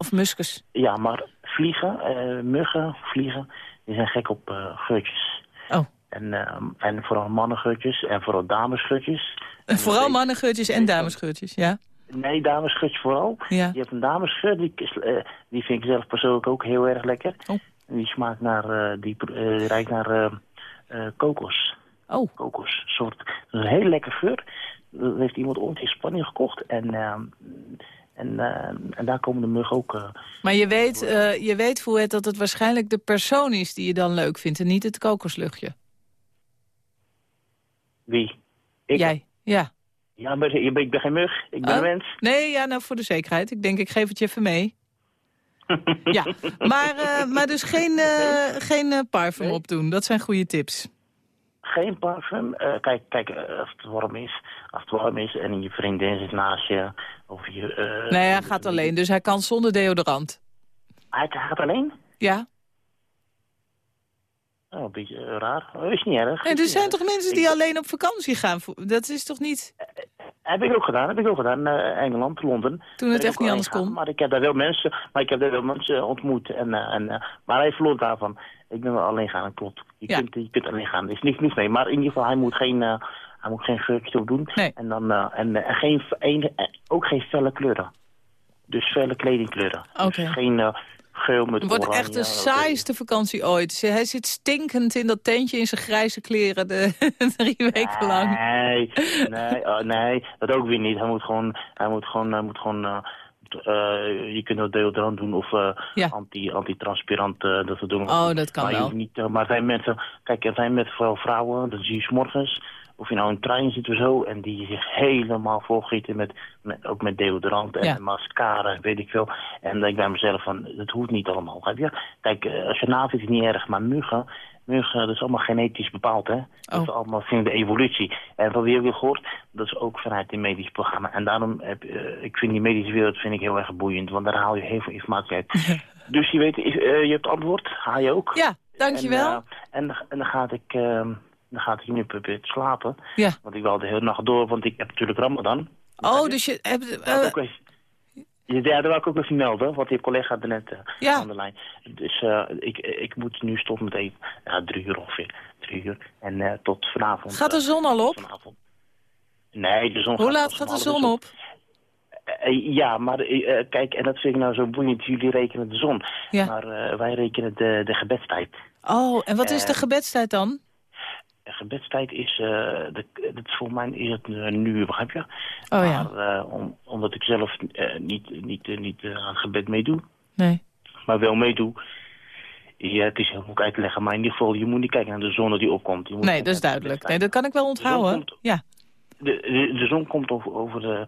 C: Of muskus?
L: Ja, maar vliegen, uh, muggen, vliegen, die zijn gek op uh, geurtjes.
C: Oh.
L: En, uh, en vooral mannengeurtjes en vooral damesgeurtjes.
C: En vooral mannengeurtjes en damesgeurtjes, ja?
L: Nee, damesgeurtjes vooral.
C: Ja.
L: Je hebt een damesgeur, die, die vind ik zelf persoonlijk ook heel erg lekker.
C: Oh.
L: Die smaakt naar, die rijdt naar kokos.
C: Oh.
L: Kokos, soort, dat is een heel lekker geur. Dat heeft iemand ooit in Spanje gekocht. En, ehm, en, eh, en daar komen de muggen ook... eh,
C: Maar je weet, eh je weet Fouet, dat het waarschijnlijk de persoon is die je dan leuk vindt... en niet het kokosluchtje.
L: wie? Ik?
C: Jij, ja.
L: Ja, maar je bent- ik ben geen mug. Ik ben
C: Oh,
L: een mens.
C: Nee, ja, nou voor de zekerheid. Ik denk, ik geef het je even mee. ja, maar, maar dus geen, geen parfum opdoen. Dat zijn goede tips.
L: Geen parfum. Kijk, kijk als het warm is. Als het warm is en je vriendin zit naast je. Of je... eh,
C: nee, hij gaat alleen, dus hij kan zonder deodorant.
L: Hij gaat alleen?
C: Ja.
L: Oh, een beetje eh, raar. Oh, is niet erg.
C: En er
L: niet
C: zijn
L: erg.
C: toch mensen die alleen op vakantie gaan? Dat is toch niet...
L: Heb ik ook gedaan, heb ik ook gedaan. eh, Engeland, Londen.
C: Toen het echt niet anders kon.
L: Maar ik heb daar wel mensen, maar ik heb daar wel mensen ontmoet. En, eh, en, eh, maar hij verloor daarvan. Ik ben wel alleen gaan, dat klopt. Je,
C: Ja.
L: kunt, je kunt alleen gaan, er is niks mis mee. Maar in ieder geval, hij moet geen, eh hij moet geen geurtje op doen. En, dan, eh, en, eh, en geen, een, eh, ook geen felle kleuren. Dus felle kledingkleuren.
C: Oké.
L: Dus geen eh, geel met
C: Het wordt
L: oranje.
C: echt de saaiste vakantie ooit. Hij zit stinkend in dat tentje in zijn grijze kleren de, drie weken lang.
L: Nee, nee, oh, nee, dat ook weer niet. Hij moet gewoon, hij moet gewoon, hij moet gewoon je kunt wel deodorant doen of eh,
C: Ja.
L: anti, antitranspirant uh, dat we doen.
C: Oh, dat kan
L: maar je
C: wel.
L: hoeft Niet, maar zijn mensen, kijk, er zijn met vooral vrouwen, dat zie je 's morgens. Of je nou in een trein zit of zo, en die zich helemaal volgieten met, met, ook met deodorant en
C: Ja.
L: mascara, weet ik veel. En dan denk ik bij mezelf van, dat hoeft niet allemaal. Heb je? Kijk, eh, als je zit is het niet erg, maar muggen, muggen, dat is allemaal genetisch bepaald, hè. Dat is allemaal sinds de evolutie. En wie heb je gehoord? Dat is ook vanuit een medisch programma. En daarom, heb, eh, ik vind die medische wereld vind ik heel erg boeiend, want daar haal je heel veel informatie uit. dus je weet, eh, je hebt antwoord, haal je ook.
C: Ja, dankjewel.
L: En, en, dan- en dan ga ik, eh, dan ga ik nu proberen te slapen.
C: Ja.
L: Want ik wil de hele nacht door, want ik heb natuurlijk Ramadan.
C: Oh, dus je hebt...
L: Eens- ja, daar wil ik ook even melden, want je collega had net eh,
C: Ja.
L: aan de lijn. Dus eh, ik, ik moet nu stoppen met eten. Ja, drie uur ongeveer. Drie uur. En eh, tot vanavond.
C: gaat de zon al op?
L: Vanavond. Nee, de zon
C: Hoe
L: gaat
C: laat gaat de zon op?
L: ja, maar kijk, en dat vind ik nou zo boeiend. Jullie rekenen de zon.
C: Ja.
L: Maar wij rekenen de, de gebedstijd.
C: Oh, en wat is de gebedstijd dan?
L: Gebedstijd is, eh de, dat voor mij is het eh, nu, begrijp je?
C: Oh ja.
L: Maar eh, om, omdat ik zelf niet, niet, niet aan gebed meedoe,
C: Nee.
L: maar wel meedoe. Ja, het is heel moeilijk uit te leggen, maar in ieder geval, je moet niet kijken naar de zon die opkomt. Je moet
C: Nee, dat is duidelijk. Nee, dat kan ik wel onthouden. Ja.
L: De, de, de zon komt over, over de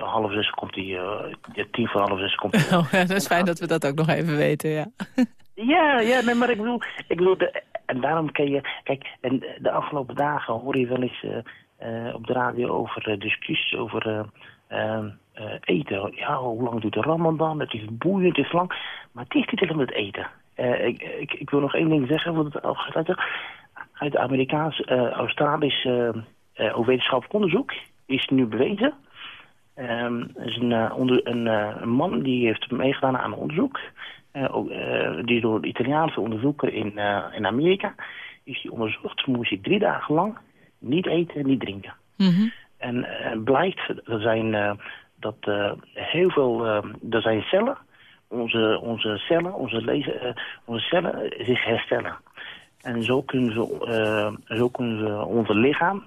L: half zes, komt die, tien voor half zes komt die.
C: Oh, ja, dat is fijn dat we dat ook nog even weten, ja.
L: Ja, ja, nee, maar ik bedoel, ik bedoel de, en daarom kun je, kijk, en de afgelopen dagen hoor je wel eens eh, eh, op de radio over eh, discussies over eh, eh, eh, eten. Ja, hoe lang duurt de ramadan? Het is boeiend, het is lang, maar het is niet helemaal het eten. Ik, ik, ik wil nog één ding zeggen, want het. Uit Amerikaans, Australisch eh, eh, wetenschappelijk onderzoek is nu bewezen. Ehm, er is een, onder, een, een man die heeft meegedaan aan een onderzoek. Eh, eh, die door de Italiaanse onderzoeker in, eh, in Amerika is die onderzocht. Moest hij drie dagen lang niet eten en niet drinken. En eh, blijkt, er zijn, dat heel veel, er zijn cellen, onze, onze cellen, onze, lezen, onze cellen zich herstellen. En zo kunnen ze, eh, zo kunnen ze onze lichaam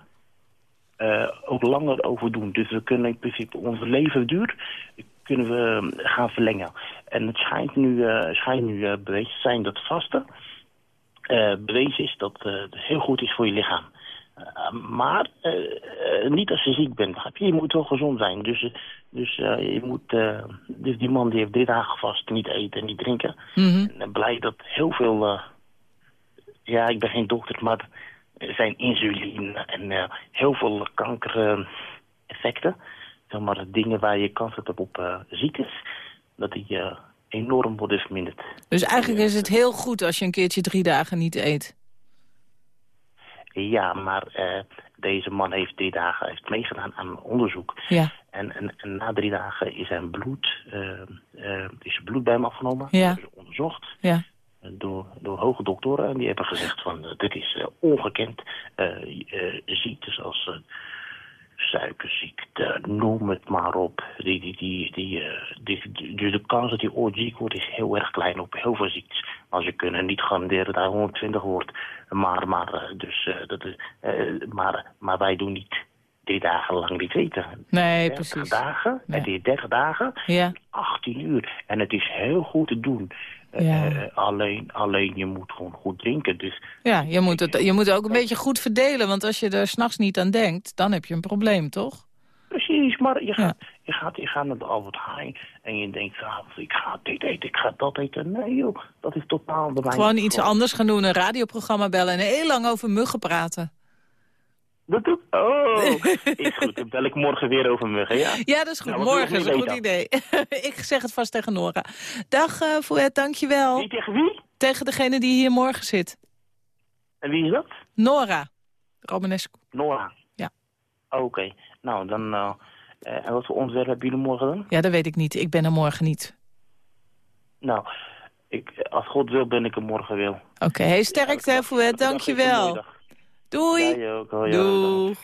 L: ook langer overdoen. Dus we kunnen in principe onze levensduur kunnen we eh, gaan verlengen. En het schijnt nu, eh, schijnt nu eh, bewezen te zijn dat vasten eh, bewezen is dat het heel goed is voor je lichaam. Maar niet als je ziek bent. Je Je moet wel gezond zijn. Dus, dus, je moet, dus die man die heeft drie dagen vast niet eten en niet drinken. En eh, blij dat heel veel... ja, ik ben geen dokter, maar er zijn insuline en heel veel kankereffecten. Zeg maar dingen waar je kans hebt op eh, ziektes. Dat die eh, enorm worden verminderd.
C: Dus eigenlijk is het heel goed als je een keertje drie dagen niet eet.
L: Ja, maar eh, deze man heeft drie dagen heeft meegedaan aan onderzoek.
C: Ja.
L: En, en, en na drie dagen is zijn bloed, is zijn bloed bij hem afgenomen.
C: Ja.
L: Is onderzocht
C: Ja.
L: door, door hoge doktoren. En die hebben gezegd van dit is ongekend. ziektes als suikerziekte, noem het maar op. Die, die, die, die, eh, die, dus de kans dat hij ooit ziek wordt is heel erg klein op heel veel ziektes. Maar ze kunnen niet garanderen dat hij 120 wordt. Maar, maar, eh, dus, eh, dat maar, maar wij doen niet drie dagen lang niet eten.
M: Nee,
L: 30
M: precies.
L: dagen, het is 30 dagen,
M: Ja.
L: 18 uur. En het is heel goed te doen.
M: Ja.
L: eh, alleen, alleen je moet gewoon goed drinken. Dus
M: Ja, je moet, het, je moet het ook een beetje goed verdelen. Want als je er s'nachts niet aan denkt, dan heb je een probleem, toch?
L: precies, maar je gaat, je gaat, je gaat naar de Albert Heijn en je denkt s'avonds, ik ga dit eten, ik ga dat eten. Nee joh, dat is totaal de
M: Gewoon iets anders gaan doen, een radioprogramma bellen... en heel lang over muggen praten.
L: Dat doe Oh, is goed. Dan bel ik morgen weer over muggen, ja?
M: Ja, dat is goed.
L: Nou,
M: Morgen is een goed idee. ik zeg het vast tegen Nora. Dag, uh, Fouet, dankjewel.
L: Wie tegen wie?
M: Tegen degene die hier morgen zit.
L: En wie is dat?
M: Nora. Romanescu.
L: Nora.
M: Ja.
L: Oké, nou dan... eh, eh, en wat voor onderwerp hebben jullie morgen dan?
M: Ja, dat weet ik niet. Ik ben er morgen niet.
L: Nou, ik, als God wil ben ik er morgen wel.
M: Oké, hey, sterkte, ja, Fouet. Dankjewel. Doei. Doeg.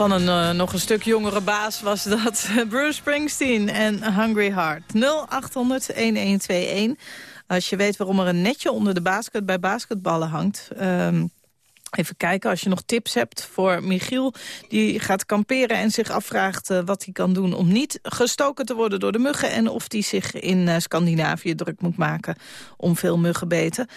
M: Van een uh, nog een stuk jongere baas was dat Bruce Springsteen en Hungry Heart. 0800-1121. Als je weet waarom er een netje onder de basket bij basketballen hangt... Um, Even kijken, als je nog tips hebt voor Michiel... die gaat kamperen en zich afvraagt uh, wat hij kan doen... om niet gestoken te worden door de muggen... en of hij zich in uh, Scandinavië druk moet maken om veel muggenbeten.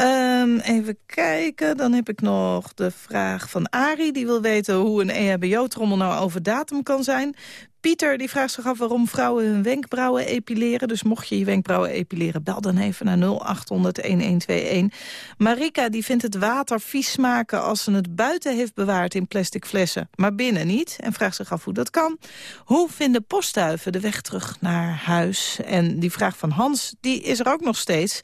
M: Um, even kijken, dan heb ik nog de vraag van Ari. Die wil weten hoe een EHBO-trommel nou over datum kan zijn. Pieter die vraagt zich af waarom vrouwen hun wenkbrauwen epileren. Dus mocht je je wenkbrauwen epileren, bel dan even naar 0800-1121. Marika die vindt het water vies smaken als ze het buiten heeft bewaard in plastic flessen. Maar binnen niet. En vraagt zich af hoe dat kan. Hoe vinden postduiven de weg terug naar huis? En die vraag van Hans, die is er ook nog steeds.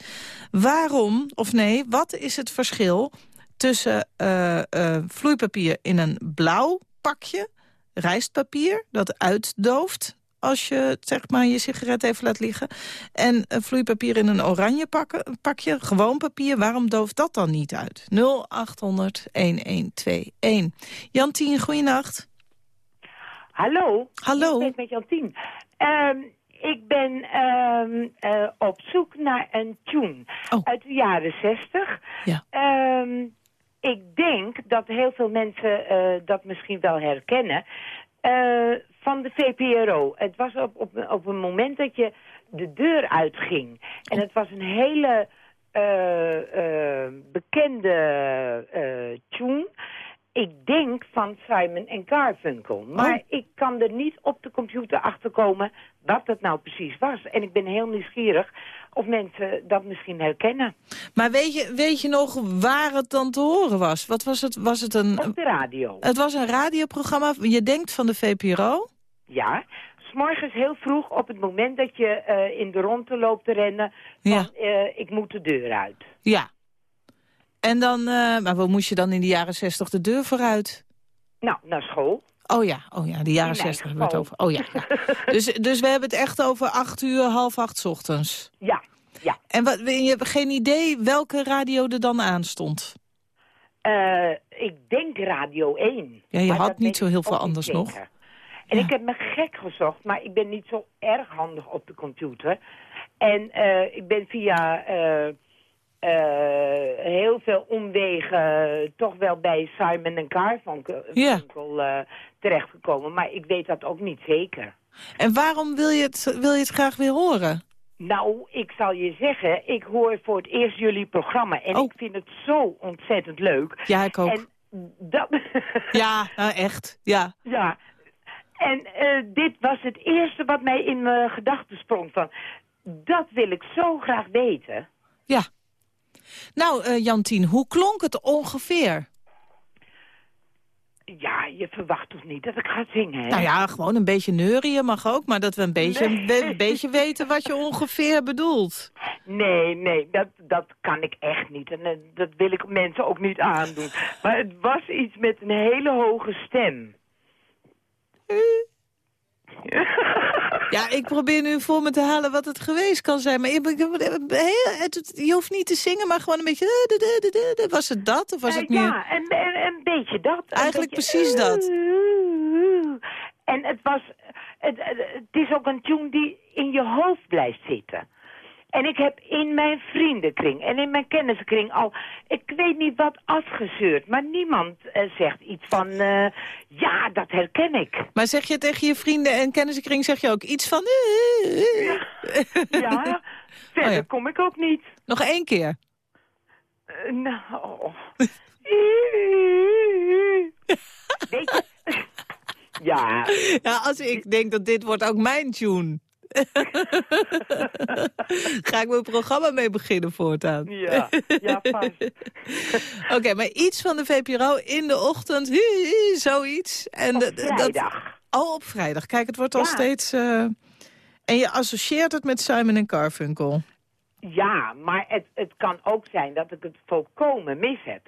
M: Waarom, of nee, wat is het verschil
C: tussen eh, eh, vloeipapier in een blauw pakje, rijstpapier, dat uitdooft als je zeg maar, je sigaret even laat liggen. En vloeipapier in een oranje pakken, pakje, gewoon papier. Waarom dooft dat dan niet uit? 0800-1121. Jantien, goeienacht.
N: Hallo.
C: Hallo.
N: Ik ben met Jantien. Ehm, ik ben ehm, eh, op zoek naar een tune uit de jaren zestig.
C: Ja.
N: Ehm, ik denk dat heel veel mensen eh, dat misschien wel herkennen. Eh, van de VPRO. Het was op, op, op een moment dat je de deur uitging. En het was een hele eh, bekende tune. Ik denk van Simon en Garfunkel. Maar ik kan er niet op de computer achterkomen wat dat nou precies was. En ik ben heel nieuwsgierig of mensen dat misschien herkennen.
C: Maar weet je, weet je nog waar het dan te horen was? Wat was het? Was het een...
N: Op de radio.
C: Het was een radioprogramma. Je denkt van de VPRO?
N: Ja, s'morgens heel vroeg op het moment dat je eh, in de rondte loopt te rennen... van eh, ik moet de deur uit.
C: Ja. En dan, eh, maar waar moest je dan in de jaren zestig de deur vooruit?
N: Nou, naar school.
C: Oh ja, oh ja, de jaren zestig hebben we het
N: geval.
C: over. Oh ja, ja. dus, dus we hebben het echt over acht uur, half acht 's ochtends.
N: Ja, ja.
C: En wat, je hebt geen idee welke radio er dan aanstond?
N: Eh, ik denk Radio 1.
C: Ja, je had niet zo heel veel anders
N: zeker.
C: nog.
N: En ik heb me gek gezocht, maar ik ben niet zo erg handig op de computer. En eh, ik ben via eh, heel veel omwegen toch wel bij Simon en Garfunkel
C: Ja.
N: eh, terechtgekomen. Maar ik weet dat ook niet zeker.
C: En waarom wil je het, wil je het graag weer horen?
N: Nou, ik zal je zeggen, ik hoor voor het eerst jullie programma. En ik vind het zo ontzettend leuk.
C: Oh. Ja, ik ook.
N: En dat...
C: Ja, nou echt, ja.
N: Ja. En eh, dit was het eerste wat mij in mijn gedachten sprong van... Dat wil ik zo graag weten.
C: Ja. Nou, eh, Jantien, hoe klonk het ongeveer?
N: Ja, je verwacht toch niet dat ik ga zingen, hè?
C: Nou ja, gewoon een beetje neurien mag ook, maar dat we een beetje,
N: Nee.
C: een beetje weten wat je ongeveer bedoelt.
N: Nee, nee, dat, dat kan ik echt niet. En eh, dat wil ik mensen ook niet aandoen. Maar het was iets met een hele hoge stem.
C: Ja, ik probeer nu voor me te halen wat het geweest kan zijn. Maar je, hoeft niet te zingen, maar gewoon een beetje... eh, Was het dat? Of was
N: Eh,
C: het meer...
N: Ja, een, een, beetje dat.
C: Eigenlijk precies dat.
N: En het was... Het is ook een tune die in je hoofd blijft zitten. En ik heb in mijn vriendenkring en in mijn kennissenkring al... Ik weet niet wat afgezeurd, maar niemand eh, zegt iets van... eh, ja, dat herken ik.
C: Maar zeg je tegen je vrienden en kennissenkring zeg je ook iets van... eh,
N: Ja, verder
C: Oh ja.
N: kom ik ook niet.
C: Nog één keer.
N: Nou... Ja.
C: Ja, als ik denk dat dit wordt ook mijn tune. Ga ik mijn programma mee beginnen voortaan.
N: Ja, ja, vast.
C: Oké, maar iets van de VPRO in de ochtend, hi, hi, zoiets. En
N: Op
C: dat- dat-
N: vrijdag.
C: Oh, op vrijdag. Kijk, het wordt al steeds... eh, En je associeert het met Simon en Garfunkel.
N: Ja, maar het, het kan ook zijn dat ik het volkomen mis heb.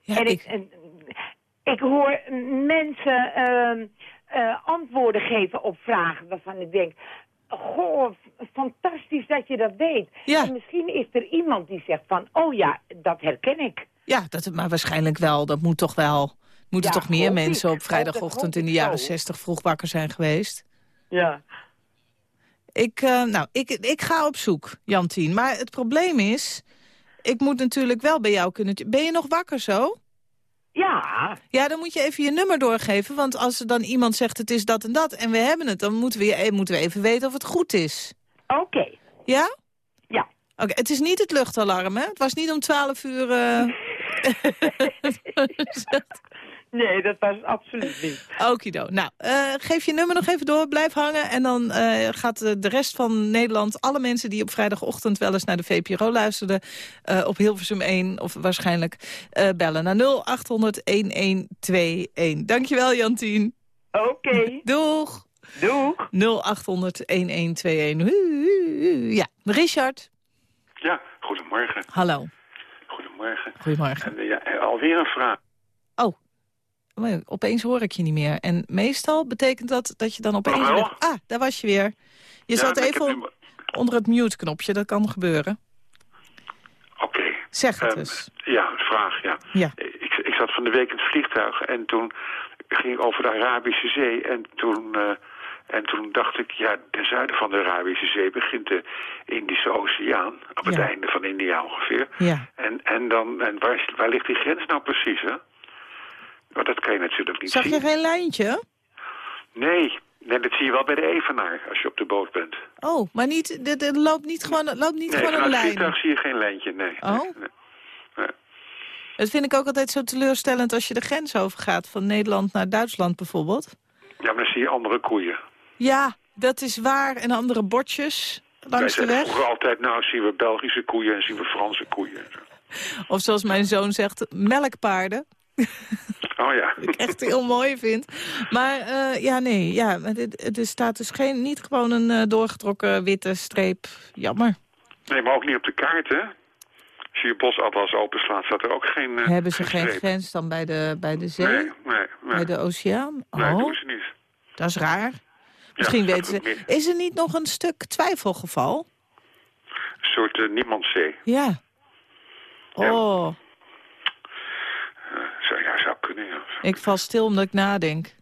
C: Ja,
N: en ik,
C: ik-
N: en, ik hoor mensen ehm, eh, antwoorden geven op vragen waarvan ik denk... Goh, fantastisch dat je dat weet.
C: Ja.
N: En misschien is er iemand die zegt van... Oh ja, dat herken ik.
C: Ja, dat, maar waarschijnlijk wel. Dat moet toch wel... Moeten
N: Ja,
C: toch meer mensen
N: ik.
C: op vrijdagochtend in de jaren. 60 vroeg wakker zijn geweest?
N: Ja.
C: Ik, eh, nou, ik, ik ga op zoek, Jantien. Maar het probleem is, ik moet natuurlijk wel bij jou kunnen... Ben je nog wakker zo?
N: Ja.
C: Ja, dan moet je even je nummer doorgeven. Want als er dan iemand zegt het is dat en dat en we hebben het... dan moeten we, eh, moeten we even weten of het goed is.
N: Oké.
C: Ja?
N: Ja.
C: Oké, het is niet het luchtalarm, hè? Het was niet om 12 uur... eh,
N: Nee, dat was absoluut niet.
C: Okido. Nou, eh, geef je nummer nog even door, blijf hangen... en dan eh, gaat de, de rest van Nederland, alle mensen die op vrijdagochtend... wel eens naar de VPRO luisterden, eh, op Hilversum 1 of waarschijnlijk eh, bellen naar 0800-1121. Dankjewel, Jantien.
N: Oké.
C: Doeg.
N: Doeg.
C: 0800-1121. Ja, Richard.
O: Ja, goedemorgen.
C: Hallo.
O: Goedemorgen. goedemorgen.
C: Goedemorgen.
O: En, ja, alweer een vraag.
C: Oh, opeens hoor ik je niet meer. En meestal betekent dat dat je dan opeens... Weer- Ah, daar was je weer. Je
O: Ja,
C: zat even on- onder het mute-knopje, dat kan gebeuren.
O: Oké.
C: Zeg het eens.
O: Ja, vraag, ja.
C: Ja.
O: Ik, ik zat van de week in het vliegtuig en toen ging ik over de Arabische Zee. En toen, eh, en toen dacht ik, ja, ten zuiden van de Arabische Zee begint de Indische Oceaan. Op het
C: Ja.
O: einde van India ongeveer.
C: Ja.
O: En, en, dan, en waar, is- waar ligt die grens nou precies, hè? Maar dat kan je natuurlijk niet
C: Zag
O: zien.
C: je geen lijntje?
O: Nee, nee, dat zie je wel bij de Evenaar als je op de boot bent.
C: Oh, maar niet, er, er loopt niet gewoon, loopt niet
O: nee,
C: gewoon een lijn.
O: vliegtuig zie je geen lijntje, nee.
C: Oh?
O: nee, nee. Nee.
C: Dat vind ik ook altijd zo teleurstellend als je de grens overgaat... van Nederland naar Duitsland bijvoorbeeld.
O: Ja, maar dan zie je andere koeien.
C: Ja, dat is waar. En andere bordjes
O: Wij
C: langs de weg.
O: vroeger altijd, nou zien we Belgische koeien en zien we Franse koeien.
C: Of zoals mijn zoon zegt, melkpaarden.
O: Oh ja.
C: ik echt heel mooi vind. Maar eh, ja, nee, ja, er staat dus geen, niet gewoon een eh, doorgetrokken witte streep. Jammer.
O: Nee, maar ook niet op de kaart, hè? Als je je bosatlas openslaat, staat er ook geen... eh,
C: Hebben ze geen grens dan bij de, bij de zee?
O: Nee, nee, nee.
C: Bij de oceaan?
O: Nee,
C: Oh,
O: doen ze niet.
C: dat is raar. Misschien weten ze... Is er niet nog een stuk twijfelgeval?
O: Een soort niemandszee.
C: Ja. Oh,
O: zou, ja, zou kunnen, ja.
C: Ik val stil omdat ik nadenk.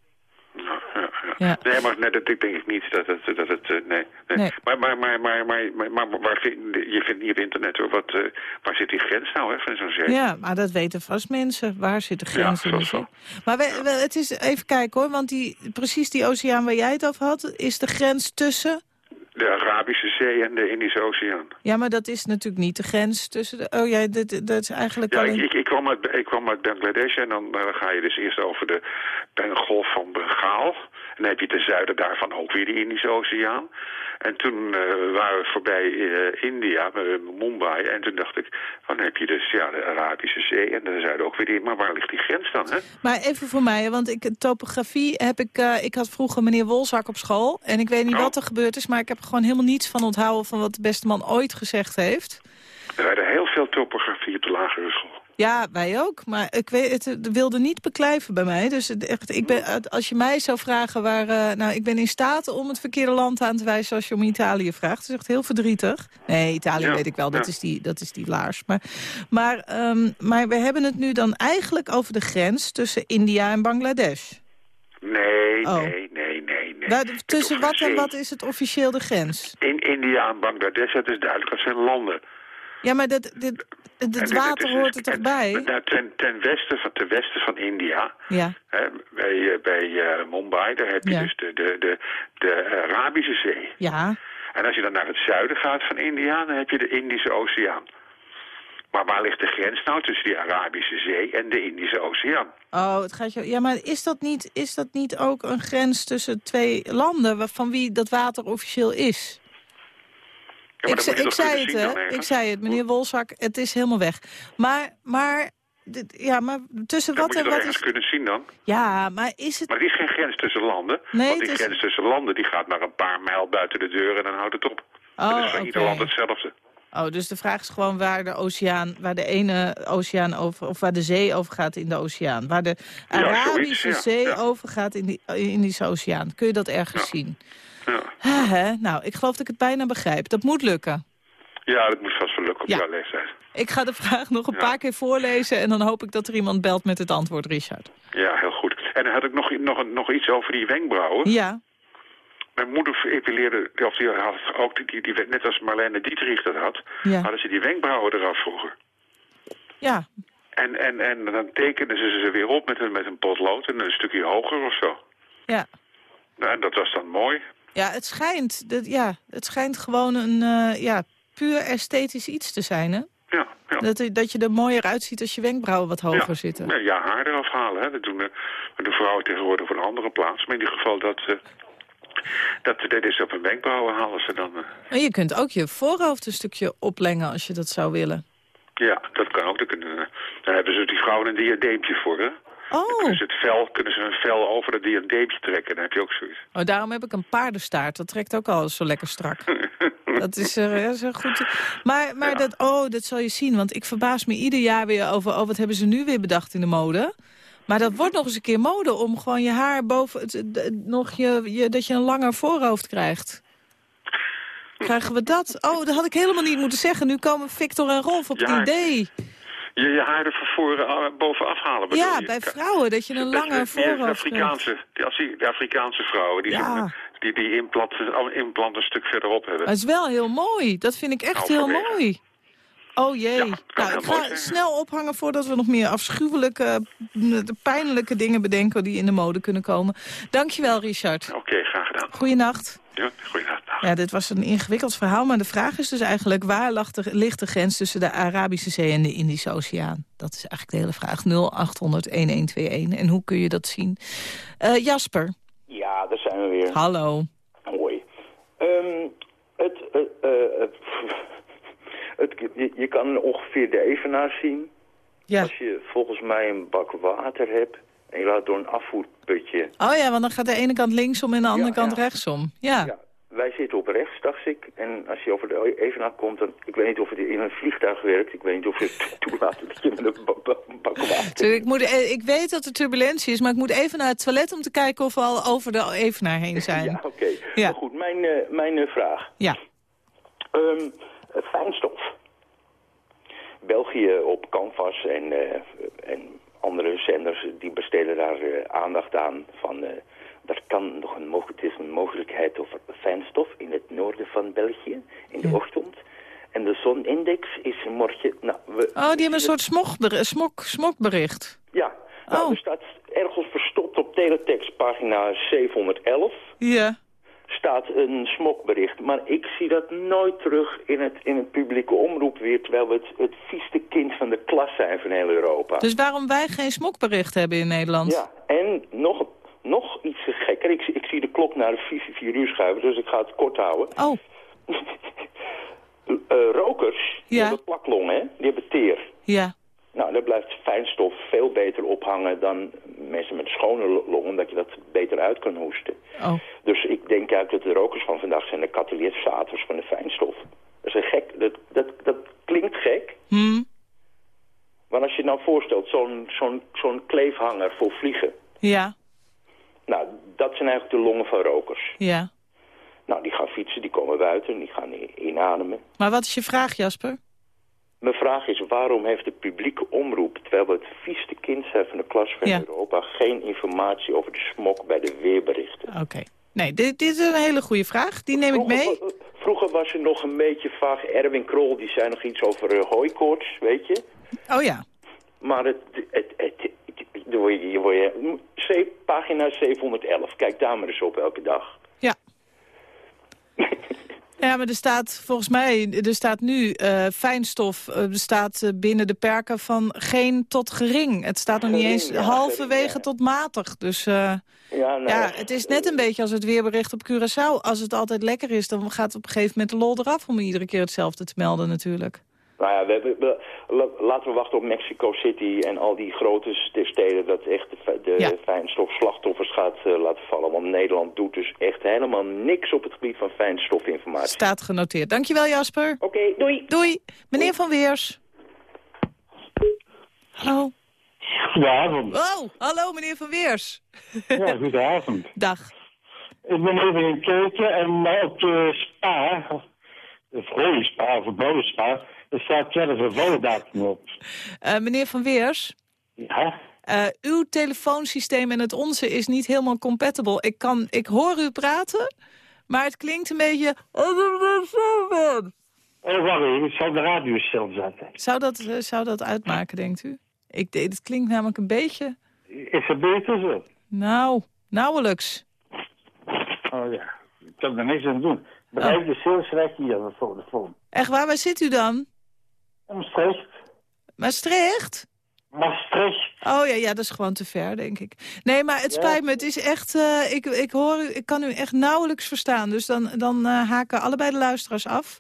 O: Ja. Nee, maar nee, dat denk ik niet. Dat het, dat het, eh, nee, nee.
C: Nee.
O: Maar, maar, maar, maar, maar, maar, maar waar vind, je vindt niet op internet hoor. Wat, eh, waar zit die grens nou hè, van zo'n zee?
C: Ja, maar dat weten vast mensen. Waar zit de grens
O: Ja,
C: in
O: zo?
C: Maar we, we- het is even kijken hoor, want die, precies die oceaan waar jij het over had... is de grens tussen...
O: De Arabische Zee en de Indische Oceaan.
C: Ja, maar dat is natuurlijk niet de grens tussen de... Oh ja, dit, dat is eigenlijk
O: Ja, ik, ik, ik, kwam uit, ik kwam uit Bangladesh en dan, dan ga je dus eerst over de Golf van Bengaal. En dan heb je ten zuiden daarvan ook weer de Indische Oceaan. En toen eh, waren we voorbij eh, India, eh, Mumbai. En toen dacht ik, dan heb je dus ja, de Arabische Zee en ten zuiden ook weer die. Maar waar ligt die grens dan, hè?
C: Maar even voor mij, want ik, topografie heb ik... ik had vroeger meneer Wolzak op school. En ik weet niet
O: Oh.
C: wat er gebeurd is... maar ik heb er gewoon helemaal niets van onthouden... van wat de beste man ooit gezegd heeft.
O: Er werden heel veel topografie op de lagere school.
C: Ja, wij ook. Maar ik weet, het, het wilde niet beklijven bij mij. Dus het, echt, ik ben, als je mij zou vragen waar... eh, nou, ik ben in staat om het verkeerde land aan te wijzen als je om Italië vraagt. Dat is echt heel verdrietig. Nee, Italië
O: Ja,
C: weet ik wel. Dat,
O: ja.
C: is die, dat is die laars. Maar, maar, ehm, maar we hebben het nu dan eigenlijk over de grens tussen India en Bangladesh.
O: Nee,
C: Oh.
O: nee, nee, nee, nee.
C: Waar- tussen wat en wat is het officieel de grens?
O: In India en Bangladesh, het is duidelijk, dat zijn landen.
C: Ja, maar dat, dit, het, water hoort er toch bij?
O: Nou, ten, ten, westen van, ten westen van India,
C: Ja,
O: hè, bij, eh, bij eh, Mumbai, daar heb je
C: Ja.
O: dus de, de, de, de Arabische Zee.
C: ja.
O: En als je dan naar het zuiden gaat van India, dan heb je de Indische Oceaan. Maar waar ligt de grens nou tussen die Arabische Zee en de Indische Oceaan?
C: Oh, het gaat je... Ja, maar is dat, niet, is dat niet ook een grens tussen twee landen... van wie dat water officieel is?
O: Ja,
C: ik
O: dat
C: zei het, hè? Ik zei het, meneer Wolzak, het is helemaal weg. Maar, maar, ja, maar tussen
O: Dat
C: wat en wat is...
O: kunnen zien dan?
C: Ja, maar is het...
O: Maar er is geen grens tussen landen.
C: Nee,
O: want die
C: is-
O: grens tussen landen die gaat maar een paar mijl buiten de deur en dan houdt het op.
C: Oh,
O: is voor ieder land hetzelfde.
C: Oh, dus de vraag is gewoon waar de oceaan, waar de ene oceaan over, of waar de zee over gaat in de oceaan. Waar de
O: Ja,
C: Arabische
O: zoiets, ja,
C: zee
O: ja.
C: over gaat in de Indische oceaan. Kun je dat ergens zien?
O: Ja.
C: Hè, hè? Nou, ik geloof dat ik het bijna begrijp. Dat moet lukken.
O: ja, dat moet vast wel lukken op
C: Ja.
O: jouw leeftijd.
C: Ik ga de vraag nog een
O: Ja.
C: paar keer voorlezen... en dan hoop ik dat er iemand belt met het antwoord, Richard.
O: Ja, heel goed. En dan had ik nog, nog, nog iets over die wenkbrauwen.
C: Ja,
O: Mijn moeder epileerde, of die had ook, die, die, die- net als Marlene Dietrich dat had,
C: Ja.
O: hadden ze die wenkbrauwen eraf vroeger.
C: ja.
O: En, en, en dan tekenden ze ze weer op met een, met een potlood en een stukje hoger of zo.
C: Ja.
O: Nou, en dat was dan mooi.
C: Ja, het schijnt, dat, ja, het schijnt gewoon een eh, ja, puur esthetisch iets te zijn, hè?
O: Ja, ja.
C: Dat, dat je er mooier uitziet als je wenkbrauwen wat hoger
O: ja.
C: zitten.
O: Ja, ja, haar eraf halen. Hè. Dat doen de, de vrouwen tegenwoordig op een andere plaats. Maar in ieder geval, dat, eh, dat, dit is op een wenkbrauwen halen ze dan. eh.
C: En je kunt ook je voorhoofd een stukje oplengen als je dat zou willen.
O: ja, dat kan ook. Dan, kunnen, eh, dan hebben ze die vrouwen een diadeempje voor, hè.
C: Oh,
O: Dus het vel, kunnen ze een vel over het diadeempje trekken. Dan heb je ook zoiets.
C: oh daarom heb ik een paardenstaart. Dat trekt ook al zo lekker strak. Dat is, eh, dat is een goed. Maar, maar dat, oh, dat zal je zien. Want ik verbaas me ieder jaar weer over... oh, wat hebben ze nu weer bedacht in de mode? Maar dat wordt nog eens een keer mode om gewoon je haar boven... Het, nog je, je, dat je een langer voorhoofd krijgt. Krijgen we dat? Oh, dat had ik helemaal niet moeten zeggen. Nu komen Victor en Rolf op het idee.
O: Je, je haar er van voren eh, bovenaf halen bedoel
C: Ja,
O: je?
C: bij vrouwen, dat je een
O: meer
C: voorhoofd.
O: Afrikaanse, de, Afrikaanse vrouwen die,
C: Ja.
O: die, die implant, een stuk verderop hebben.
C: Het is wel heel mooi. Dat vind ik echt heel
O: Halverwege.
C: mooi. Oh jee. nou,
O: heel
C: ik ga snel ophangen voordat we nog meer afschuwelijke, pijnlijke dingen bedenken die in de mode kunnen komen. Dankjewel, Richard.
O: Oké, graag gedaan.
C: Goeienacht.
O: Ja,
C: dit was een ingewikkeld verhaal, maar de vraag is dus eigenlijk... waar lag de, ligt de grens tussen de Arabische Zee en de Indische Oceaan? Dat is eigenlijk de hele vraag. 0800-1121. En hoe kun je dat zien? Eh, Jasper,
P: Ja, daar zijn we weer.
C: hallo.
P: Hoi. Ehm, het, eh, eh, het, het, je, je kan ongeveer de evenaar zien.
C: Ja.
P: Als je volgens mij een bak water hebt en je laat door een afvoerputje.
C: Oh ja, want dan gaat de ene kant linksom en de andere kant rechtsom. Ja.
P: Wij zitten op rechts, dacht ik. En als je over de evenaar komt, dan... Ik weet niet of het in een vliegtuig werkt. Ik weet niet of je het toelaat dat je met een bak
C: ik, moet, eh, ik weet dat er turbulentie is, maar ik moet even naar het toilet om te kijken of we al over de evenaar heen zijn.
P: Ja, oké.
C: Ja.
P: Maar goed, mijn, eh, mijn eh, vraag.
C: Ja.
P: Ehm, eh, fijnstof. België op Canvas en, en andere zenders die besteden daar eh, aandacht aan van... eh er kan nog een, mogelijk, het is een mogelijkheid over fijnstof in het noorden van België in de ochtend. En de zonindex is morgen... Nou, we,
C: Oh, die hebben een soort smokber- smok, smokbericht.
P: Ja, nou,
C: Oh.
P: er staat ergens verstopt op teletext pagina 711
C: Ja.
P: Staat een smokbericht. Maar ik zie dat nooit terug in het, in het publieke omroep weer... terwijl we het, het vieste kind van de klas zijn van heel Europa.
C: Dus waarom wij geen smokbericht hebben in Nederland?
P: Ja, en nog, nog iets gekker. Ik, zie- ik zie de klok naar de 4, 4 uur schuiven, dus ik ga het kort houden.
C: Oh.
P: Eh, rokers, die
C: Ja.
P: hebben plaklongen, hè? die hebben teer.
C: Ja.
P: Nou, daar blijft fijnstof veel beter ophangen dan mensen met schone lo- longen, dat je dat beter uit kan hoesten.
C: Oh.
P: Dus ik denk uit dat de rokers van vandaag zijn de catalysators van de fijnstof. Dat is een gek, dat, dat, dat klinkt gek,
C: Hm.
P: maar als je nou voorstelt, zo'n zo'n zo'n kleefhanger voor vliegen.
C: Ja.
P: Nou, dat zijn eigenlijk de longen van rokers.
C: Ja.
P: Nou, die gaan fietsen, die komen buiten, die gaan inademen.
C: Maar wat is je vraag, Jasper?
P: Mijn vraag is, waarom heeft de publieke omroep, terwijl we het vieste kind zijn van de klas van
C: Ja.
P: Europa, geen informatie over de smok bij de weerberichten?
C: Oké. Nee, dit, dit is een hele goede vraag. Die neem ik mee.
P: Vroeger was er nog een beetje vaag, Erwin Krol, die zei nog iets over eh, hooikoorts, weet je?
C: Oh ja.
P: Maar het, het, het, word je, je word je, ze- pagina 711, kijk daar maar eens op elke dag.
C: Ja. Ja, maar er staat volgens mij, er staat nu eh, fijnstof er staat eh, binnen de perken van geen tot gering. Het staat nog niet eens
P: ja,
C: halverwege tot matig. Dus eh,
P: Ja, nou,
C: ja, het is net een beetje als het weerbericht op Curaçao. Als het altijd lekker is, dan gaat op een gegeven moment de lol eraf om iedere keer hetzelfde te melden natuurlijk.
P: Nou ja, we, hebben- we- la- laten we wachten op Mexico City en al die grote st- steden dat echt de, fi- de
C: Ja.
P: fijnstofslachtoffers gaat eh, laten vallen. Want Nederland doet dus echt helemaal niks op het gebied van fijnstofinformatie.
C: Staat genoteerd. Dankjewel Jasper.
P: Oké, doei.
C: Doei. Meneer Van Weers. Hallo.
Q: Goedenavond.
C: Oh, hallo meneer Van Weers.
Q: Ja, goedenavond.
C: Dag.
Q: Ik ben even in kijken en op de spa, de vrije spa of de blauwe spa, er staat zelf een volle datum op.
C: Eh, meneer Van Weers.
Q: Ja?
C: Eh, uw telefoonsysteem en het onze is niet helemaal compatible. Ik, kan, ik hoor u praten, maar het klinkt een beetje...
Q: Oh, wacht even, ik zal de radio zetten.
C: Zou dat, eh, zou dat uitmaken, denkt u? Ik, het klinkt namelijk een beetje...
Q: Is het beter zo?
C: Nou, nauwelijks.
Q: Oh ja, ik kan er niks aan doen. Bereik de salesrecht hier aan de telefoon.
C: Echt waar, waar zit u dan?
Q: Maastricht.
C: Maastricht?
Q: Maastricht.
C: Oh ja, ja, dat is gewoon te ver, denk ik. Nee, maar het
Q: Ja.
C: spijt me. Het is echt... eh, ik, ik, hoor ik kan u echt nauwelijks verstaan. Dus dan, dan eh, haken allebei de luisteraars af.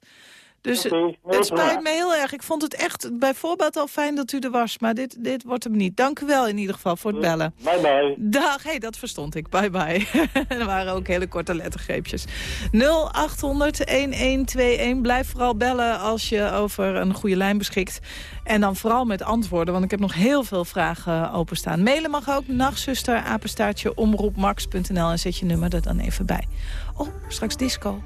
C: Dus het spijt me heel erg. Ik vond het echt bijvoorbeeld al fijn dat u er was. Maar dit, dit wordt hem niet. Dank u wel in ieder geval voor het bellen.
Q: Bye bye.
C: Dag, hey, dat verstond ik. Bye bye. er waren ook hele korte lettergreepjes. 0800-1121. Blijf vooral bellen als je over een goede lijn beschikt. En dan vooral met antwoorden, want ik heb nog heel veel vragen openstaan. Mailen mag ook, nachtzuster, apenstaartje, omroepmax.nl. En zet je nummer er dan even bij. Oh, straks disco.